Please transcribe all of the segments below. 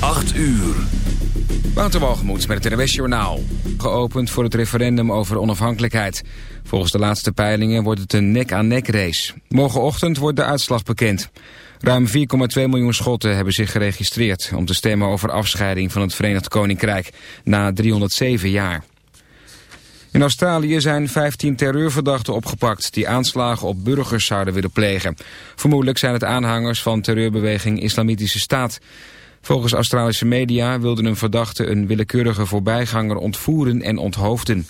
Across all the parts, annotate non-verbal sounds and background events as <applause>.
8 uur. Waterwalgemoed met het NWS Journaal. Geopend voor het referendum over onafhankelijkheid. Volgens de laatste peilingen wordt het een nek-aan-nek race. Morgenochtend wordt de uitslag bekend. Ruim 4,2 miljoen Schotten hebben zich geregistreerd... om te stemmen over afscheiding van het Verenigd Koninkrijk na 307 jaar. In Australië zijn 15 terreurverdachten opgepakt... die aanslagen op burgers zouden willen plegen. Vermoedelijk zijn het aanhangers van terreurbeweging Islamitische Staat... Volgens Australische media wilde een verdachte een willekeurige voorbijganger ontvoeren en onthoofden.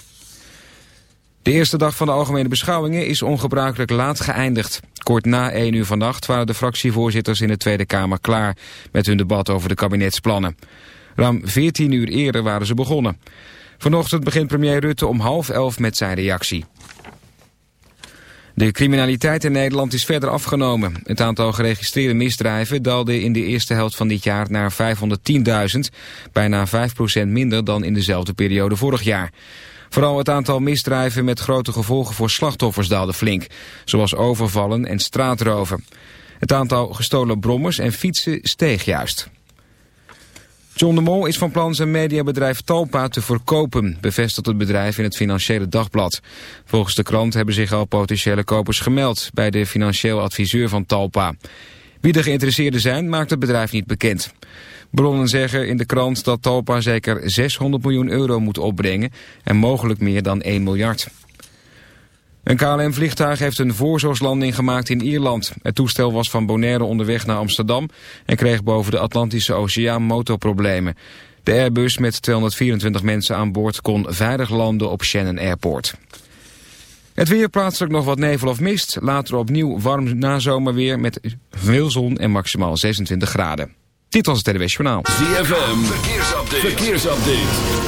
De eerste dag van de algemene beschouwingen is ongebruikelijk laat geëindigd. Kort na 1 uur vannacht waren de fractievoorzitters in de Tweede Kamer klaar met hun debat over de kabinetsplannen. Ruim 14 uur eerder waren ze begonnen. Vanochtend begint premier Rutte om half elf met zijn reactie. De criminaliteit in Nederland is verder afgenomen. Het aantal geregistreerde misdrijven daalde in de eerste helft van dit jaar naar 510.000, bijna 5% minder dan in dezelfde periode vorig jaar. Vooral het aantal misdrijven met grote gevolgen voor slachtoffers daalde flink, zoals overvallen en straatroven. Het aantal gestolen brommers en fietsen steeg juist. John de Mol is van plan zijn mediabedrijf Talpa te verkopen, bevestigt het bedrijf in het Financiële Dagblad. Volgens de krant hebben zich al potentiële kopers gemeld bij de financieel adviseur van Talpa. Wie de geïnteresseerden zijn, maakt het bedrijf niet bekend. Bronnen zeggen in de krant dat Talpa zeker 600 miljoen euro moet opbrengen en mogelijk meer dan 1 miljard. Een KLM-vliegtuig heeft een voorzorgslanding gemaakt in Ierland. Het toestel was van Bonaire onderweg naar Amsterdam... en kreeg boven de Atlantische Oceaan motorproblemen. De Airbus met 224 mensen aan boord kon veilig landen op Shannon Airport. Het weer plaatselijk nog wat nevel of mist. Later opnieuw warm nazomerweer met veel zon en maximaal 26 graden. Dit was het TWS Journaal. ZFM, verkeersupdate. verkeersupdate.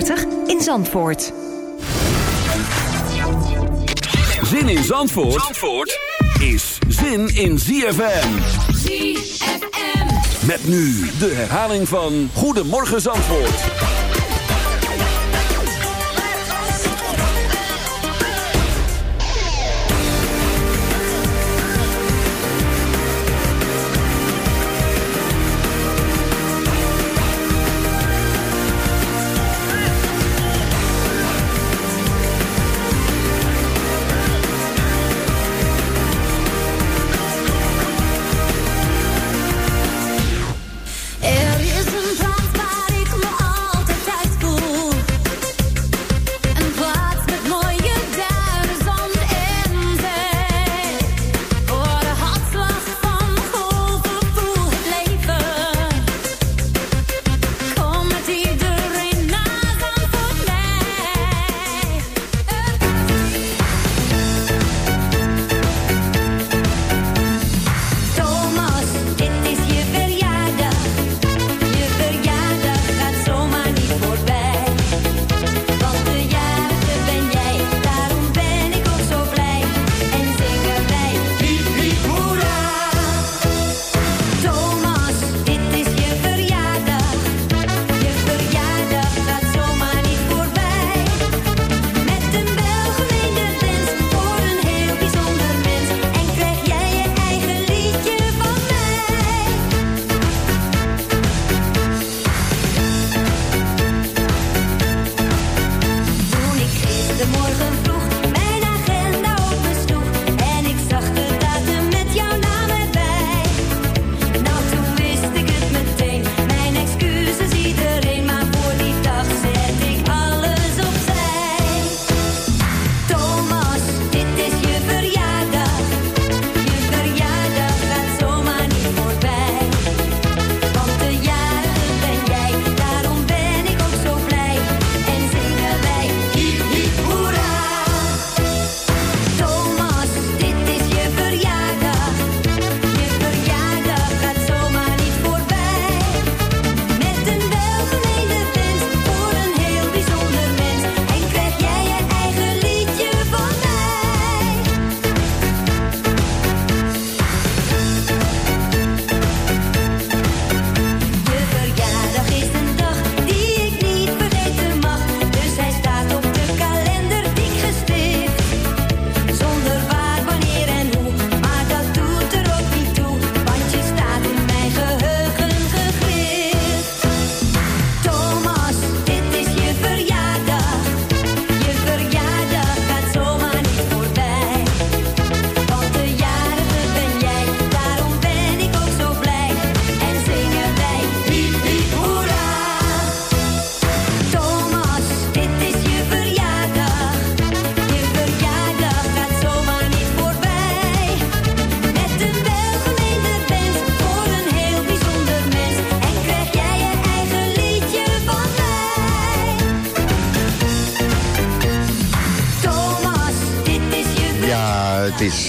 in Zandvoort. Zin in Zandvoort, Zandvoort is zin in ZFM. ZFM. Met nu de herhaling van Goedemorgen Zandvoort.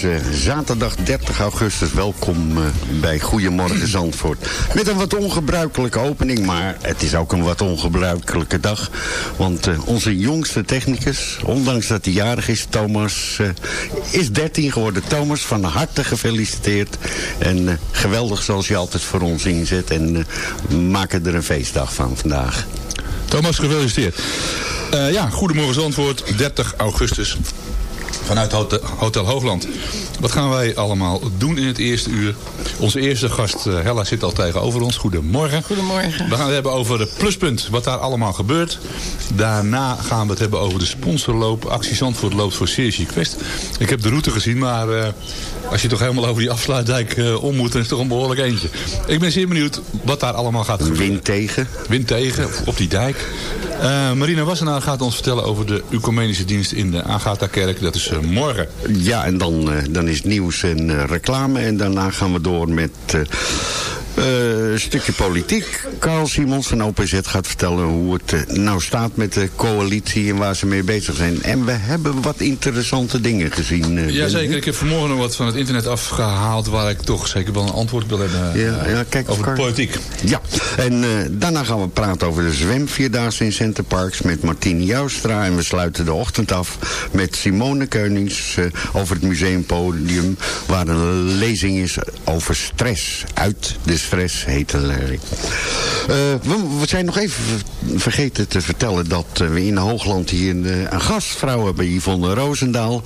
Eh, zaterdag 30 augustus. Welkom eh, bij Goedemorgen Zandvoort. Met een wat ongebruikelijke opening, maar het is ook een wat ongebruikelijke dag. Want eh, onze jongste technicus, ondanks dat hij jarig is, Thomas, is 13 geworden. Thomas, van harte gefeliciteerd. En geweldig zoals je altijd voor ons inzet. En maken er een feestdag van vandaag. Thomas, gefeliciteerd. Ja, Goedemorgen Zandvoort, 30 augustus. Vanuit Hotel, Hoogland. Wat gaan wij allemaal doen in het eerste uur? Onze eerste gast, eh, Hella, zit al tegenover ons. Goedemorgen. Goedemorgen. We gaan het hebben over het pluspunt, wat daar allemaal gebeurt. Daarna gaan we het hebben over de sponsorloop. Actie Zandvoort loopt voor Series Quest. Ik heb de route gezien, maar eh, als je toch helemaal over die afsluitdijk eh, om moet, dan is het toch een behoorlijk eentje. Ik ben zeer benieuwd wat daar allemaal gaat gebeuren. Wind tegen. Wind tegen, op die dijk. Eh, Marina Wassenaar gaat ons vertellen over de Ecumenische dienst in de Agatha-kerk. Dat is eh, morgen. Ja, en dan, dan is nieuws en reclame. En daarna gaan we door met een stukje politiek. Carl Simons van OPZ gaat vertellen hoe het eh, nou staat met de coalitie en waar ze mee bezig zijn. En we hebben wat interessante dingen gezien. eh, Jazeker, ik heb vanmorgen nog wat van het internet afgehaald... waar ik toch zeker wel een antwoord wil hebben Ja, ja, kijk, over Carl. politiek. Ja, en daarna gaan we praten over de zwemvierdaagse in Center Parks met Martine Joustra. En we sluiten de ochtend af met Simone Keunings over het museumpodium... waar een lezing is over stress. Uit de stress heet. Eh, we, we zijn nog even vergeten te vertellen dat eh, we in Hoogland hier een, eh, een gastvrouw hebben, Yvonne Roosendaal.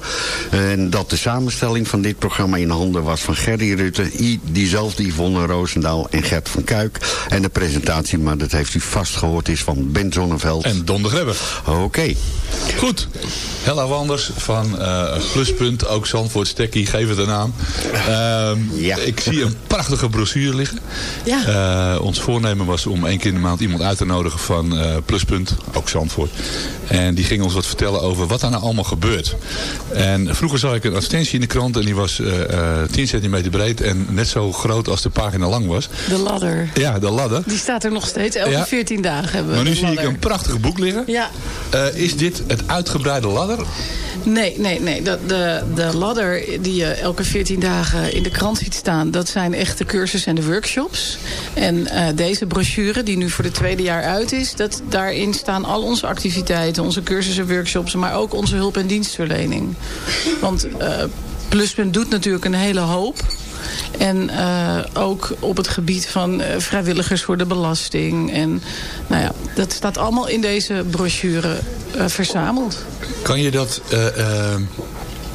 En dat de samenstelling van dit programma in handen was van Gerry Rutte, I, diezelfde Yvonne Roosendaal en Gert van Kuik. En de presentatie, maar dat heeft u vast gehoord, is van Ben Zonneveld. En Don de Grebber. Oké. Goed. Hella Wanders van Pluspunt, ook Zandvoort Stekkie, geef het een naam. Ehm, Ja. Ik zie een prachtige brochure liggen. Ja. Eh, ons voornemen was om één keer in de maand iemand uit te nodigen van eh, Pluspunt, ook Zandvoort. En die ging ons wat vertellen over wat daar nou allemaal gebeurt. En vroeger zag ik een advertentie in de krant en die was eh, eh, 10 centimeter breed en net zo groot als de pagina lang was. De ladder. Ja, de ladder. Die staat er nog steeds. Elke Ja. 14 dagen hebben we Maar nu zie ik een prachtig boek liggen. Ja. Is dit het uitgebreide ladder? Nee, nee, nee. De, de, de ladder die je elke 14 dagen in de krant ziet staan... dat zijn echt de cursussen en de workshops. En eh, deze brochure, die nu voor het tweede jaar uit is... Dat, daarin staan al onze activiteiten, onze cursussen, workshops... maar ook onze hulp- en dienstverlening. Want eh, Pluspunt doet natuurlijk een hele hoop... En eh, ook op het gebied van vrijwilligers voor de belasting. En nou ja, dat staat allemaal in deze brochure verzameld. Kan je dat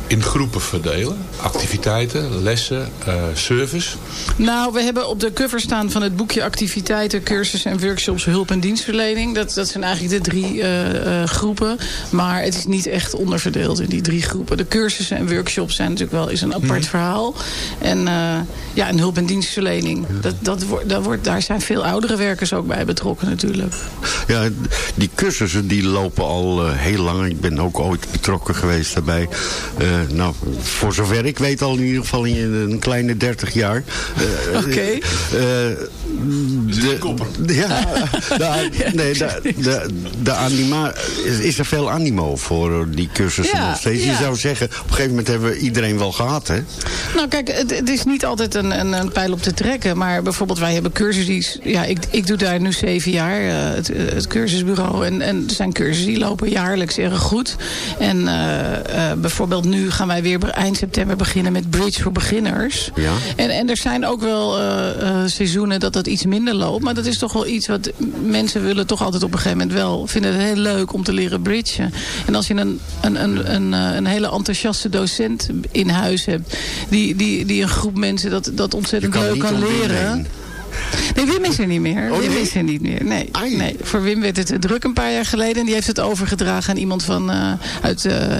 in groepen verdelen? Activiteiten, lessen, eh, service? Nou, we hebben op de cover staan van het boekje activiteiten, cursussen en workshops, hulp en dienstverlening. Dat, dat zijn eigenlijk de drie eh, eh, groepen. Maar het is niet echt onderverdeeld in die drie groepen. De cursussen en workshops zijn natuurlijk wel is een apart verhaal. En ja, en hulp en dienstverlening. Dat, dat wordt, daar, wordt, daar zijn veel oudere werkers ook bij betrokken natuurlijk. Ja, die cursussen die lopen al heel lang. Ik ben ook ooit betrokken geweest daarbij. Nou, voor zover ik weet al in ieder geval in een kleine 30 jaar. Eh, <laughs> Oké. eh, eh, de, ja, <laughs> de, nee, de, de, de anima, is, er veel animo voor die cursussen Ja, nog steeds? Je ja. zou zeggen, op een gegeven moment hebben we iedereen wel gehad, hè? Nou kijk, het, het is niet altijd een, een, een pijl op te trekken. Maar bijvoorbeeld wij hebben cursussen. Ja, ik, ik doe daar nu zeven jaar, eh, het, het cursusbureau. En, en er zijn cursussen die lopen jaarlijks erg goed. En eh, eh, bijvoorbeeld nu gaan wij weer eind september beginnen met Bridge voor Beginners. Ja. En, en er zijn ook wel eh, eh, seizoenen dat dat iets minder loopt. Maar dat is toch wel iets wat mensen willen toch altijd op een gegeven moment wel... vinden het heel leuk om te leren bridgen. En als je een, een, een, een, eh, een hele enthousiaste docent in huis hebt... die, die, die een groep mensen dat, dat ontzettend leuk kan leren... Nee, Wim is er niet meer. Oh, Wim nee? is er niet meer. Nee, Ai. nee. Voor Wim werd het druk een paar jaar geleden. En die heeft het overgedragen aan iemand van, eh, uit, eh,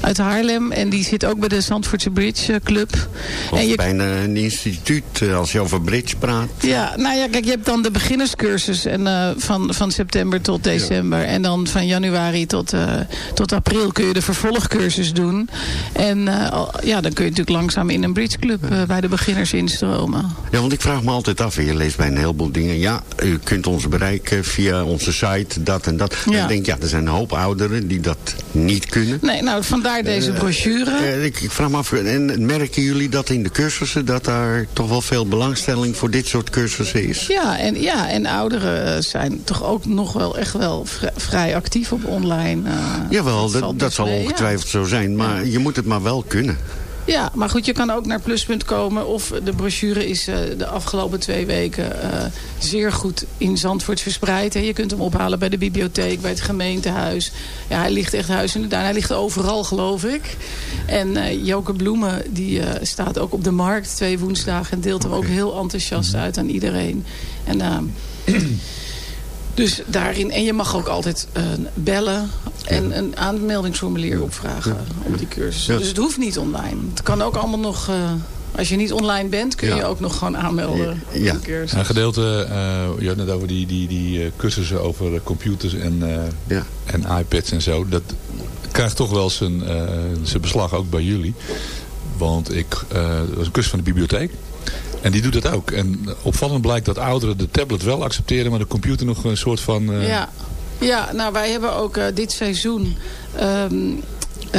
uit Haarlem. En die zit ook bij de Zandvoortse Bridge Club. Of en je, bijna een instituut, eh, als je over bridge praat. ja, nou ja, kijk, je hebt dan de beginnerscursus en, eh, van, van september tot december. En dan van januari tot, eh, tot april kun je de vervolgcursus doen. En eh, ja, dan kun je natuurlijk langzaam in een bridgeclub eh bij de beginners instromen. Ja, want ik vraag me altijd af, en je leest bij een heleboel dingen. Ja, u kunt ons bereiken via onze site, dat en dat. En Ja. ik denk, ja, er zijn een hoop ouderen die dat niet kunnen. Nee, nou, vandaar deze brochure. Eh, ik, ik vraag me af, en merken jullie dat in de cursussen... dat daar toch wel veel belangstelling voor dit soort cursussen is? Ja, en, ja, en ouderen eh, zijn toch ook nog wel echt wel vri- vrij actief op online. eh, Jawel, dat, zal ja. ongetwijfeld zo zijn. Maar je moet het maar wel kunnen. Ja, maar goed, je kan ook naar Pluspunt komen. Of de brochure is eh, de afgelopen twee weken eh, zeer goed in Zandvoort verspreid. Hè. Je kunt hem ophalen bij de bibliotheek, bij het gemeentehuis. Ja, hij ligt echt huis in de duin. Hij ligt overal, geloof ik. En eh Joke Bloemen, die staat ook op de markt twee woensdagen... en deelt hem ook heel enthousiast uit aan iedereen. En... Dus daarin, en je mag ook altijd eh, bellen en een aanmeldingsformulier opvragen op die cursus. Ja. Dus het hoeft niet online. Het kan ook allemaal nog, eh, als je niet online bent, kun je Ja. ook nog gewoon aanmelden. op Ja. die cursus. Een gedeelte, eh, je had net over die, die, die eh, cursussen over computers en, eh, Ja. en iPads en zo. Dat krijgt toch wel zijn, eh, zijn beslag ook bij jullie. Want ik, eh dat was een cursus van de bibliotheek. En die doet dat ook. En opvallend blijkt dat ouderen de tablet wel accepteren, maar de computer nog een soort van... eh, Ja. ja, nou wij hebben ook eh, dit seizoen... ehm, eh,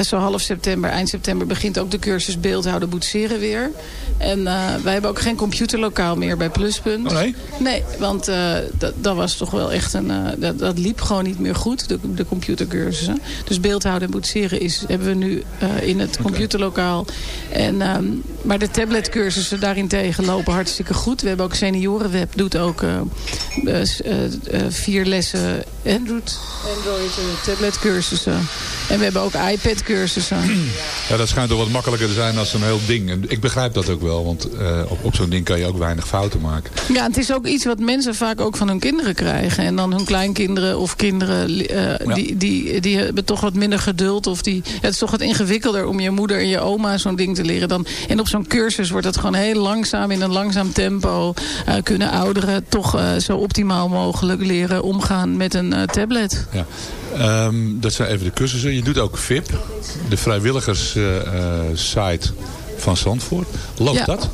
zo half september, eind september begint ook de cursus beeldhouden boetseren weer. En eh, wij hebben ook geen computerlokaal meer bij Pluspunt. Oh, nee? Nee, want eh, dat, dat was toch wel echt een... eh, dat, dat liep gewoon niet meer goed, de, de computercursussen. Dus beeldhouden en boetseren is, hebben we nu eh, in het computerlokaal. En, ehm, maar de tabletcursussen daarentegen lopen hartstikke goed. We hebben ook seniorenweb, doet ook eh, eh, eh, eh, vier lessen Android, Android eh, tabletcursussen. En we hebben ook iPad-cursussen. Ja, dat schijnt toch wat makkelijker te zijn als een heel ding. En ik begrijp dat ook wel, want eh, op, op zo'n ding kan je ook weinig fouten maken. Ja, het is ook iets wat mensen vaak ook van hun kinderen krijgen. En dan hun kleinkinderen of kinderen, eh, Ja. die, die, die hebben toch wat minder geduld. Of die, het is toch wat ingewikkelder om je moeder en je oma zo'n ding te leren. Dan, en op zo'n cursus wordt dat gewoon heel langzaam, in een langzaam tempo... kunnen ouderen toch zo optimaal mogelijk leren omgaan met een eh, tablet. Ja. Ehm, dat zijn even de cursussen. Je doet ook VIP, de vrijwilligers-site van Zandvoort. Loopt Ja. dat?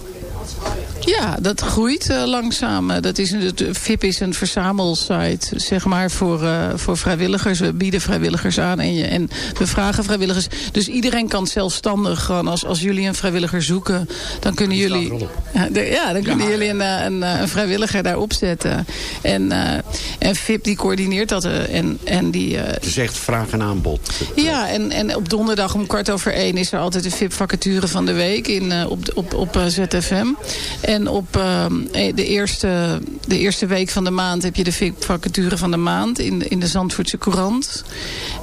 Ja, dat groeit eh, langzaam. Eh, Dat is, een- het VIP is een verzamelsite zeg maar, voor, eh, voor vrijwilligers. We bieden vrijwilligers aan en, je, en we vragen vrijwilligers. Dus iedereen kan zelfstandig, gewoon als, als jullie een vrijwilliger zoeken... dan kunnen jullie, ja, de- ja, dan kunnen jullie een, eh, een, eh, een vrijwilliger daar opzetten. En, eh, en VIP die coördineert dat. eh, en, en die, eh, echt vraag en aanbod. ja, en, en op donderdag om kwart over één is er altijd de VIP-vacature van de week in, eh, op, op, op eh, ZFM. En op ehm, eh, de, eerste, de eerste week van de maand heb je de VIP-vacature van de maand in, in de Zandvoortse Courant.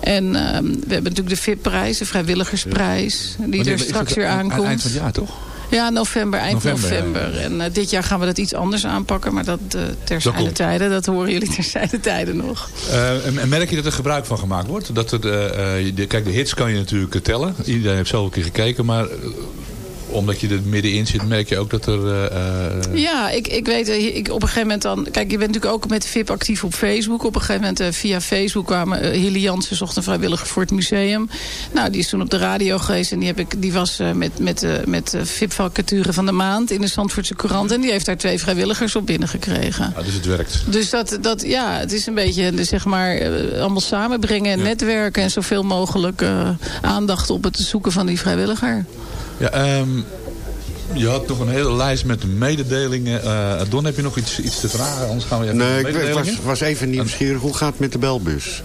En ehm, we hebben natuurlijk de VIP-prijs, de vrijwilligersprijs, die Wanneer er straks weer aankomt. Eind van het jaar, toch? Ja, november, eind November, november. ja. En eh, dit jaar gaan we dat iets anders aanpakken, maar dat uh, terzijde tijden, dat horen jullie terzijde tijden nog. Eh, en, en merk je dat er gebruik van gemaakt wordt? Dat het, eh, eh, de, kijk, de hits kan je natuurlijk eh, tellen. Iedereen heeft zelf een keer gekeken. Maar eh, omdat je er middenin zit, merk je ook dat er... eh, eh, Ja, ik, ik weet, eh, ik, op een gegeven moment dan... Kijk, je bent natuurlijk ook met VIP actief op Facebook. Op een gegeven moment via Facebook kwamen... Uh, Hilly Jansen zocht een vrijwilliger voor het museum. Nou, die is toen op de radio geweest. En die, heb ik, die was met, met, met VIP-vacature van de maand in de Zandvoortse Courant. En die heeft daar twee vrijwilligers op binnengekregen. Ja, dus het werkt. Dus dat, dat, ja, het is een beetje, zeg maar, allemaal samenbrengen en ja. netwerken. En zoveel mogelijk aandacht op het zoeken van die vrijwilliger. Ja, um, je had nog een hele lijst met mededelingen. Uh, Don, heb je nog iets, iets te vragen? Anders gaan we even Nee, ik was, was even nieuwsgierig. Hoe gaat het met de belbus?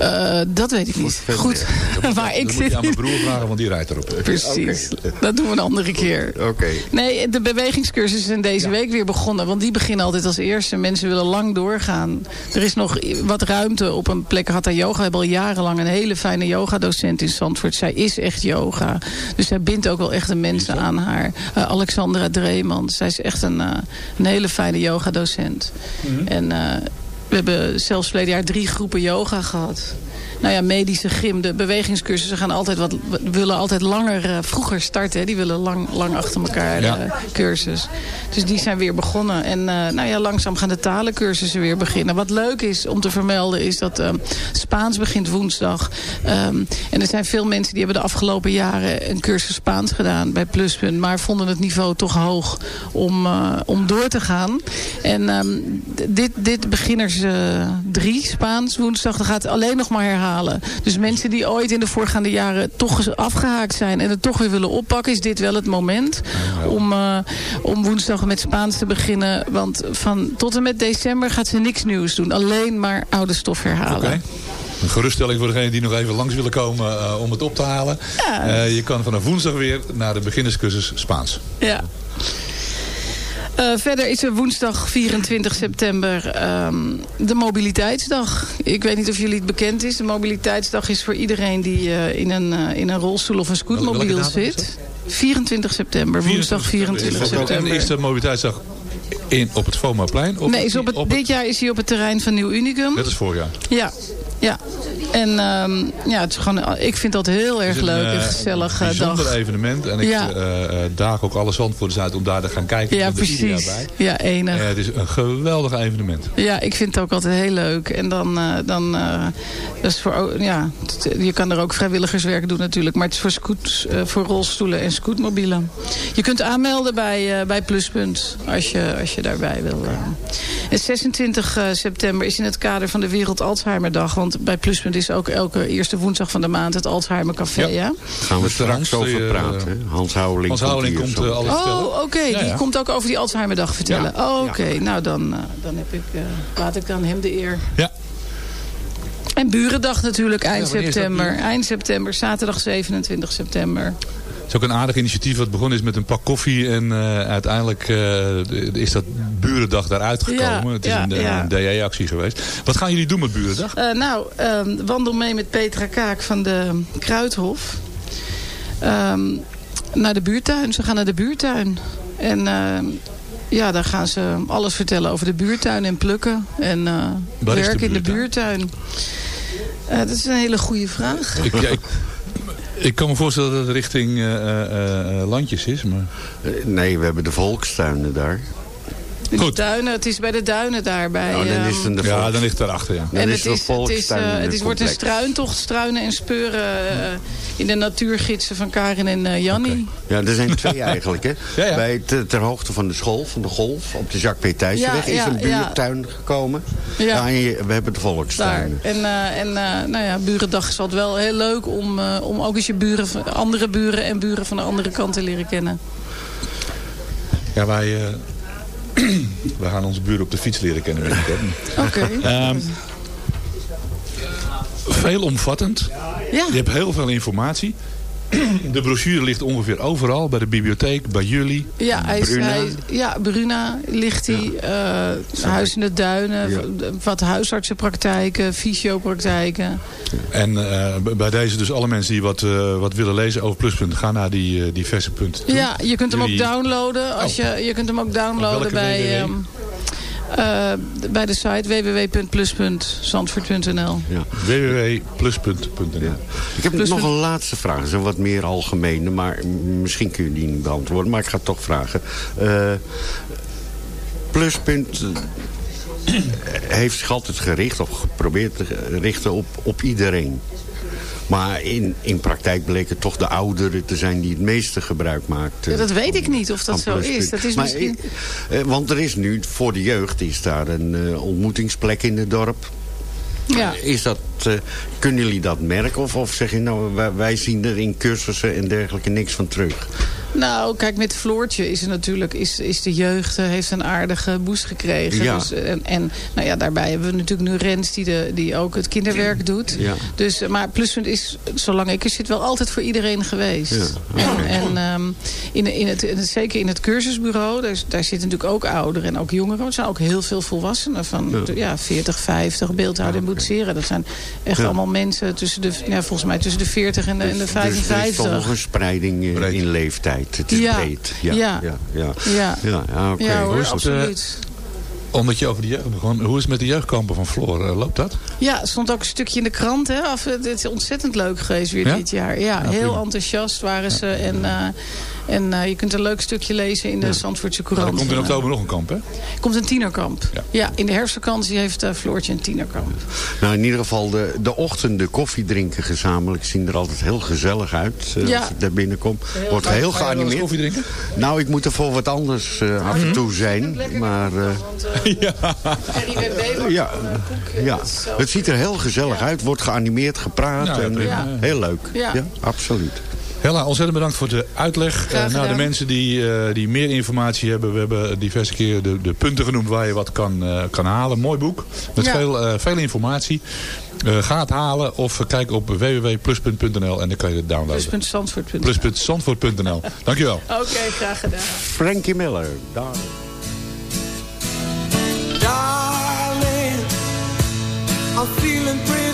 Uh, dat weet ik niet. Goed, Goed. moet, <laughs> maar ik zit je aan mijn broer vragen, want die rijdt erop. <laughs> Precies. Okay. Dat doen we een andere keer. Oké. Okay. Nee, de bewegingscursussen zijn deze ja. week weer begonnen. Want die beginnen altijd als eerste. Mensen willen lang doorgaan. Er is nog wat ruimte op een plek. Hatha Yoga we hebben al jarenlang een hele fijne yogadocent in Zandvoort. Zij is echt yoga. Dus zij bindt ook wel echt de mensen aan haar. Uh, Alexandra Dreeman. Zij is echt een, uh, een hele fijne yogadocent. Mm -hmm. En... We hebben zelfs verleden jaar drie groepen yoga gehad. Nou ja, medische gym, de bewegingscursussen gaan altijd wat, willen altijd langer, eh, vroeger starten. hè. Die willen lang, lang achter elkaar Ja. eh, cursus. Dus die zijn weer begonnen. En eh, nou ja, langzaam gaan de talencursussen weer beginnen. Wat leuk is om te vermelden is dat eh, Spaans begint woensdag. Ehm, en er zijn veel mensen die hebben de afgelopen jaren een cursus Spaans gedaan bij Pluspunt. Maar vonden het niveau toch hoog om, om door te gaan. En ehm, dit, dit beginners drie Spaans woensdag, dat gaat alleen nog maar herhalen. Dus mensen die ooit in de voorgaande jaren toch afgehaakt zijn en het toch weer willen oppakken, is dit wel het moment om, eh, om woensdag met Spaans te beginnen. Want van tot en met december gaat ze niks nieuws doen. Alleen maar oude stof herhalen. Een geruststelling voor degenen die nog even langs willen komen eh, om het op te halen. Ja. Eh, je kan vanaf woensdag weer naar de beginnerscursus Spaans. Ja. Eh, verder is er woensdag 24 september ehm, de mobiliteitsdag. Ik weet niet of jullie het bekend is. De mobiliteitsdag is voor iedereen die eh, in, een, eh, in een rolstoel of een scootmobiel is zit. 24 september, woensdag 24 En september. is de mobiliteitsdag in, op het FOMA-plein? Of Nee, is op het, dit jaar is hij op het terrein van Nieuw Unicum. Net als vorig jaar. Ja, ja. En ehm, ja, het is gewoon, ik vind dat heel erg Het is leuk, eh, een gezellige bijzonder dag. evenement. En ik Ja. eh, daag ook alle zandvoerders uit om daar te gaan kijken. Ja, precies. bij. Ja, enig. Het is een geweldig evenement. Ja, ik vind het ook altijd heel leuk. En dan, eh, dan is voor, ja, je kan er ook vrijwilligerswerk doen natuurlijk. Maar het is voor, scoot, voor rolstoelen en scootmobielen. Je kunt aanmelden bij, bij Pluspunt als je, als je daarbij wil. En 26 eh, september is in het kader van de Wereld Alzheimerdag. Want bij Pluspunt is ook elke eerste woensdag van de maand het Alzheimer Café. Ja. Gaan we Met straks over eh, praten. Hans Houweling Hans Houweling hier komt eh, alles vertellen. Oh, oké. Ja, Die ja. komt ook over die Alzheimerdag vertellen. Ja. Oh, oké. Nou, dan, eh, dan heb ik, eh, laat ik dan hem de eer. Ja. En Burendag natuurlijk eind september. Eind september, zaterdag 27 september. Het is ook een aardig initiatief wat begonnen is met een pak koffie. En eh, uiteindelijk eh, is dat Burendag daaruit gekomen. Ja, het is ja, een, eh, ja. een DE-actie geweest. Wat gaan jullie doen met Burendag? Eh, nou, ehm, wandel mee met Petra Kaak van de Kruidhof. Ehm, naar de buurtuin. Ze gaan naar de buurtuin. En ehm, ja, daar gaan ze alles vertellen over de buurtuin en plukken. En eh de werken in de buurtuin? Eh, dat is een hele goede vraag. Ik, ja, ik, ik kan me voorstellen dat het richting eh, eh, eh, landjes is. Maar... Nee, we hebben de volkstuinen daar. In de duinen, het is bij de duinen daar. Bij, Nou, dan is ehm, het een de Ja, dan ligt het daarachter, ja. Dan en is het is, het, is, eh, het is, wordt een struintocht, struinen en speuren eh, in de natuurgidsen van Karin en eh, Jannie. Ja, er zijn twee <laughs> eigenlijk. Hè. Ja, ja. Bij ter, ter hoogte van de school, van de golf, op de Jacques P. Thijssenweg, Ja, is een ja. buurtuin gekomen. Ja. Ja. en je- we hebben de Daar. volkstuinen. En, eh, en eh, nou ja, Burendag is altijd wel heel leuk om, eh, om ook eens je buren, van- andere buren en buren van de andere kant te leren kennen. Ja, wij, wij gaan onze buren op de fiets leren kennen. Weet ik ook. Oké. Ehm, veelomvattend. Ja. Je hebt heel veel informatie. <clears throat> De brochure ligt ongeveer overal. Bij de bibliotheek, bij jullie. Ja, hij is, Bruna. hij, ja, Bruna ligt hij. eh, Huis in de Duinen. Ja. Wat huisartsenpraktijken, fysiopraktijken. En eh, bij deze dus alle mensen die wat, eh, wat willen lezen over Pluspunt. Ga naar die diverse punten toe. Ja, je kunt hem ook downloaden. Als Oh. je, je kunt hem ook downloaden bij, www? eh, bij de site www.plus.zandvoort.nl. Ja. www.pluspunt.nl Ja. Ik heb Plus nog een laatste vraag. Dat is een wat meer algemene, maar misschien kun je die niet beantwoorden. Maar ik ga het toch vragen. Eh, pluspunt eh, heeft zich altijd gericht, of geprobeerd te richten op, op iedereen. Maar in, in praktijk bleken toch de ouderen te zijn die het meeste gebruik maakten. Ja, dat weet ik niet of dat zo is. Dat is Maar, misschien... eh, want er is nu, voor de jeugd is daar een eh, ontmoetingsplek in het dorp. Ja. Is dat, eh, kunnen jullie dat merken? Of, of zeg je nou, wij, wij zien er in cursussen en dergelijke niks van terug? Nou, kijk, met Floortje is er natuurlijk, is, is de jeugd, eh, heeft een aardige boost gekregen. Ja. Dus, en, en nou ja, daarbij hebben we natuurlijk nu Rens die, de, die ook het kinderwerk doet. Ja. Dus, eh, maar Pluspunt is, zolang ik er zit, wel altijd voor iedereen geweest. Ja. En, en ehm, in, in het, in het- zeker in het cursusbureau, daar, daar zitten natuurlijk ook ouderen en ook jongeren. Er zijn ook heel veel volwassenen van Ja. ja. 40, 50, beeldhouden en boetseren. Dat zijn echt Ja. allemaal mensen tussen de, ja, volgens mij tussen de 40 en de, en de Dus- dus er is 55. toch nog een spreiding eh, in leeftijd. Het is Ja. breed. Ja, Ja. ja, ja. Ja. ja. ja, oké. Ja hoor, Hoe is het, eh, absoluut. Omdat je over de jeugd begon. Hoe is het met de jeugdkampen van Floor? Eh, loopt dat? Ja, stond ook een stukje in de krant. Hè? Af, het is ontzettend leuk geweest weer Ja? dit jaar. Ja, heel prima. enthousiast waren ze. En, eh, en eh, je kunt een leuk stukje lezen in de Zandvoortse Maar er Courant. komt in Eh, oktober nog een kamp, hè? komt een tienerkamp. Ja. Ja, in de herfstvakantie heeft eh, Floortje een tienerkamp. Nou, in ieder geval de, de ochtenden koffie drinken gezamenlijk zien er altijd heel gezellig uit. eh, Ja. Als ik daar binnenkom. Wordt heel geanimeerd. koffie drinken? Nou, ik moet er voor wat anders eh, af en toe zijn. Maar eh, <laughs> ja, ja, het ziet er heel gezellig uit. Wordt geanimeerd, gepraat. Ja, ja, en, Heel leuk. Ja. Ja, absoluut. Hella, ontzettend bedankt voor de uitleg. Eh, nou, de mensen die, eh, die meer informatie hebben, we hebben diverse keren de, de punten genoemd waar je wat kan, eh, kan halen. Mooi boek, met Ja. veel, eh, veel informatie. Eh, ga het halen of kijk op www.pluspunt.nl en dan kan je het downloaden. Plus.zandvoort.nl Plus.zandvoort.nl. Dankjewel. <laughs> Oké, graag gedaan. Frankie Miller. Daar. Darling, I'm feeling pretty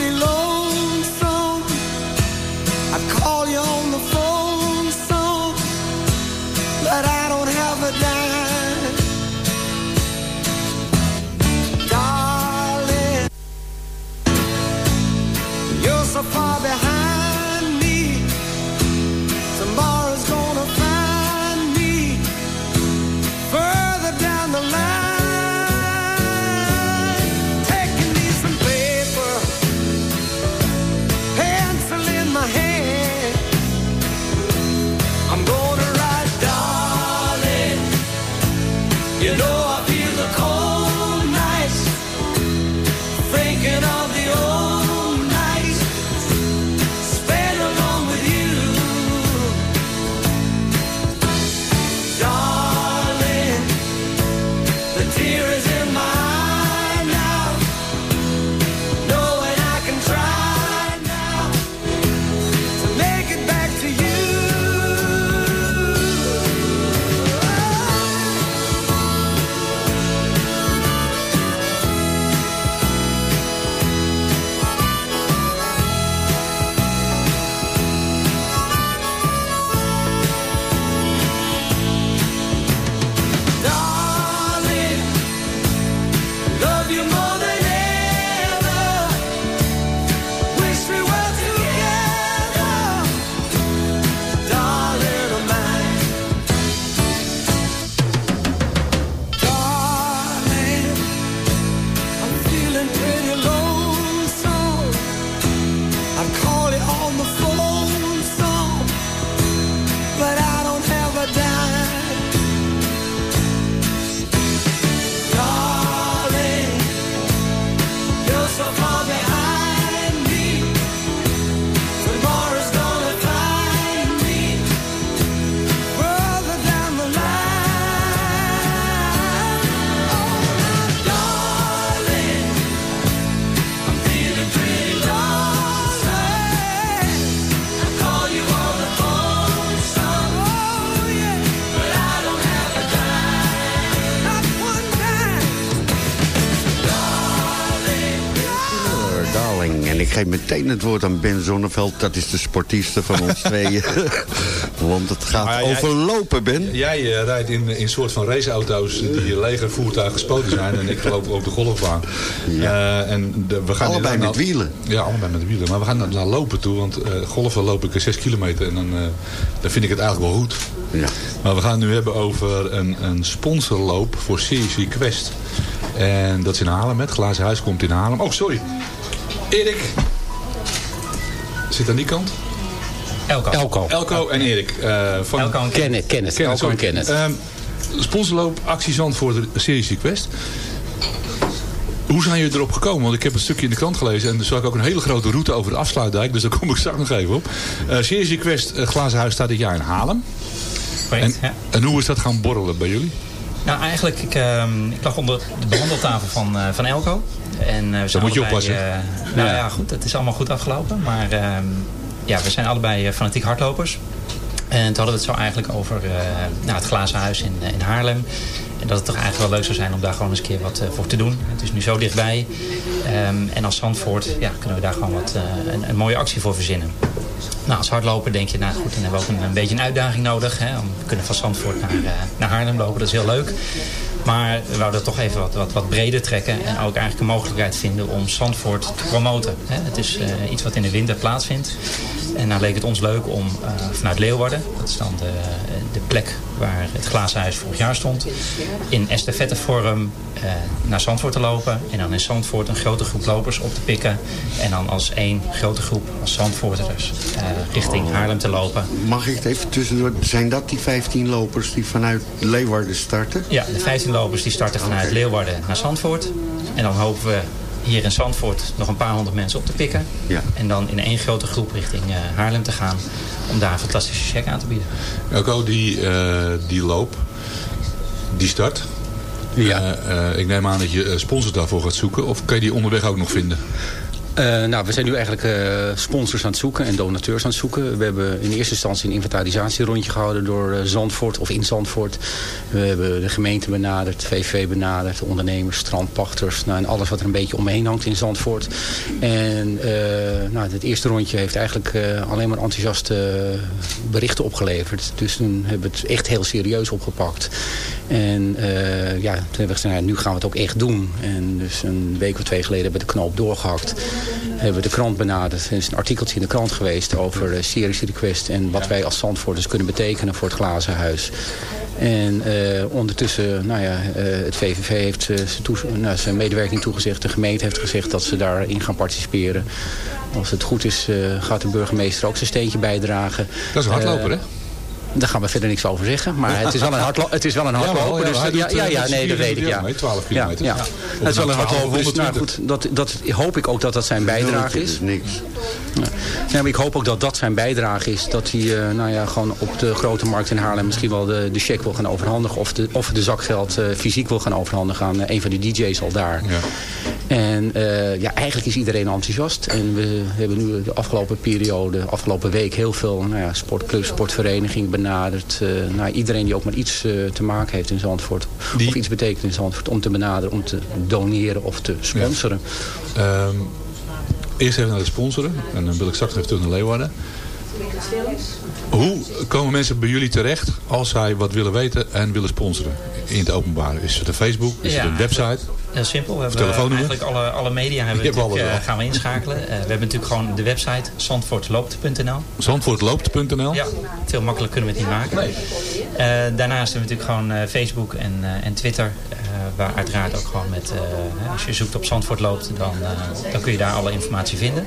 het woord aan Ben Zonneveld. Dat is de sportiefste van ons <laughs> tweeën. Want het gaat over lopen, Ben. Jij eh, rijdt in in een soort van raceauto's die leger voertuigen gespoten zijn. En ik loop op de golfbaan. Eh, en de, we gaan Allebei met wielen. Ja, allebei met wielen. Maar we gaan naar, naar lopen toe. Want eh, golfen loop ik 6 kilometer. En dan, eh, dan vind ik het eigenlijk wel goed. Ja. Maar we gaan het nu hebben over een, een sponsorloop voor CC Quest. En dat is in Haarlem. Het glazen huis komt in Haarlem. Oh, sorry. Erik. Zit aan die kant? Elko. Elko. Elko en Erik. eh, van Elko en Kenneth, Kenneth. Kenneth, Elko en. Kenneth. Ehm, sponsorloop Actie Zandvoort de Series Quest. Hoe zijn jullie erop gekomen? Want ik heb een stukje in de krant gelezen en er zag ik ook een hele grote route over de afsluitdijk. Dus daar kom ik straks nog even op. Uh, Series Quest, uh, Glazen Huis staat dit jaar in Haarlem. Correct, En, ja. en hoe is dat gaan borrelen bij jullie? Nou, eigenlijk, ik, ehm, ik lag onder de behandeltafel van, eh, van Elko. En, eh, we zijn moet je oppassen. eh, nou ja. goed, het is allemaal goed afgelopen. Maar ehm, ja, we zijn allebei fanatiek hardlopers. En toen hadden we het zo eigenlijk over eh, nou, het glazen huis in, in Haarlem. En dat het toch eigenlijk wel leuk zou zijn om daar gewoon eens een keer wat voor te doen. Het is nu zo dichtbij. Ehm, en als Zandvoort ja, kunnen we daar gewoon wat, een, een mooie actie voor verzinnen. Nou, als hardloper denk je, nou goed, dan hebben we ook een, beetje een uitdaging nodig. Hè? Om, we kunnen van Zandvoort naar, eh, naar Haarlem lopen, dat is heel leuk. Maar we wouden toch even wat, wat, wat breder trekken. En ook eigenlijk een mogelijkheid vinden om Zandvoort te promoten. Hè? Het is eh, iets wat in de winter plaatsvindt. En nou leek het ons leuk om eh, vanuit Leeuwarden, dat is dan de, de plek waar het glazen huis vorig jaar stond, in estafettevorm eh, naar Zandvoort te lopen. En dan in Zandvoort een grote groep lopers op te pikken. En dan als één grote groep, als Zandvoorters, eh, richting Haarlem te lopen. Mag ik het even tussendoor? Zijn dat die 15 lopers die vanuit Leeuwarden starten? Ja, de 15 lopers die starten vanuit Leeuwarden naar Zandvoort. En dan hopen we hier in Zandvoort nog een paar honderd mensen op te pikken. Ja. En dan in één grote groep richting eh, Haarlem te gaan. Om daar een fantastische check aan te bieden. Elko, die, eh, die loop, die start. Ja. Eh, eh, ik neem aan dat je eh, sponsors daarvoor gaat zoeken. Of kan je die onderweg ook nog vinden? Eh, nou, we zijn nu eigenlijk eh, sponsors aan het zoeken en donateurs aan het zoeken. We hebben in eerste instantie een inventarisatierondje gehouden door eh, Zandvoort of in Zandvoort. We hebben de gemeente benaderd, VV benaderd, ondernemers, strandpachters. Nou, en alles wat er een beetje omheen hangt in Zandvoort. En nou, het eerste rondje heeft eigenlijk alleen maar enthousiaste berichten opgeleverd. Dus toen hebben we het echt heel serieus opgepakt. En ja, toen hebben we gezegd, nou, nu gaan we het ook echt doen. En dus een week of twee geleden hebben we de knoop doorgehakt. Hebben we de krant benaderd. Er is een artikeltje in de krant geweest over Series Request. En wat wij als Zandvoorters kunnen betekenen voor het glazen huis. En eh, ondertussen, nou ja, eh, het VVV heeft eh, zijn, nou, zijn medewerking toegezegd. De gemeente heeft gezegd dat ze daarin gaan participeren. Als het goed is, gaat de burgemeester ook zijn steentje bijdragen. Dat is een hardloper, Eh, hè? Daar gaan we verder niks over zeggen. Maar het is wel een, hardlo het is wel een Ja, hardloper. ja, dus, hij ja, doet, ja, ja, met nee, dat weet ik. Ja. vieren, 12 Ja, kilometer. ja. Ja. Het is wel een hardloper. Dus, nou 120. goed, dat, dat hoop ik ook dat dat zijn bijdrage is. niks. Ja. Ja, maar ik hoop ook dat dat zijn bijdrage is. Dat hij eh, nou ja, gewoon op de grote markt in Haarlem misschien wel de, de check wil gaan overhandigen. Of de, of de zakgeld eh, fysiek wil gaan overhandigen aan een van de DJ's al daar. Ja. En eh, ja, eigenlijk is iedereen enthousiast. En we hebben nu de afgelopen periode, afgelopen week heel veel nou ja, sportclubs, sportvereniging benaderd. Eh, nou, iedereen die ook maar iets eh, te maken heeft in Zandvoort. Die- Of iets betekent in Zandvoort om te benaderen, om te doneren of te sponsoren. Ehm, eerst even naar de sponsoren. En dan wil ik straks even terug naar Leeuwarden. Hoe komen mensen bij jullie terecht als zij wat willen weten en willen sponsoren in het openbaar? Is het een Facebook? Is Ja, het een website? Heel simpel. We hebben telefoonnummer? eigenlijk alle, alle media hebben <laughs> we eh, al. gaan we inschakelen. Eh, we hebben natuurlijk gewoon de website zandvoortloopt.nl. Zandvoortloopt.nl? Ja, veel makkelijker kunnen we het niet maken. Eh, daarnaast hebben we natuurlijk gewoon eh, Facebook en, eh, en Twitter. eh, waar uiteraard ook gewoon met, eh, als je zoekt op Zandvoort loopt, dan, eh, dan kun je daar alle informatie vinden.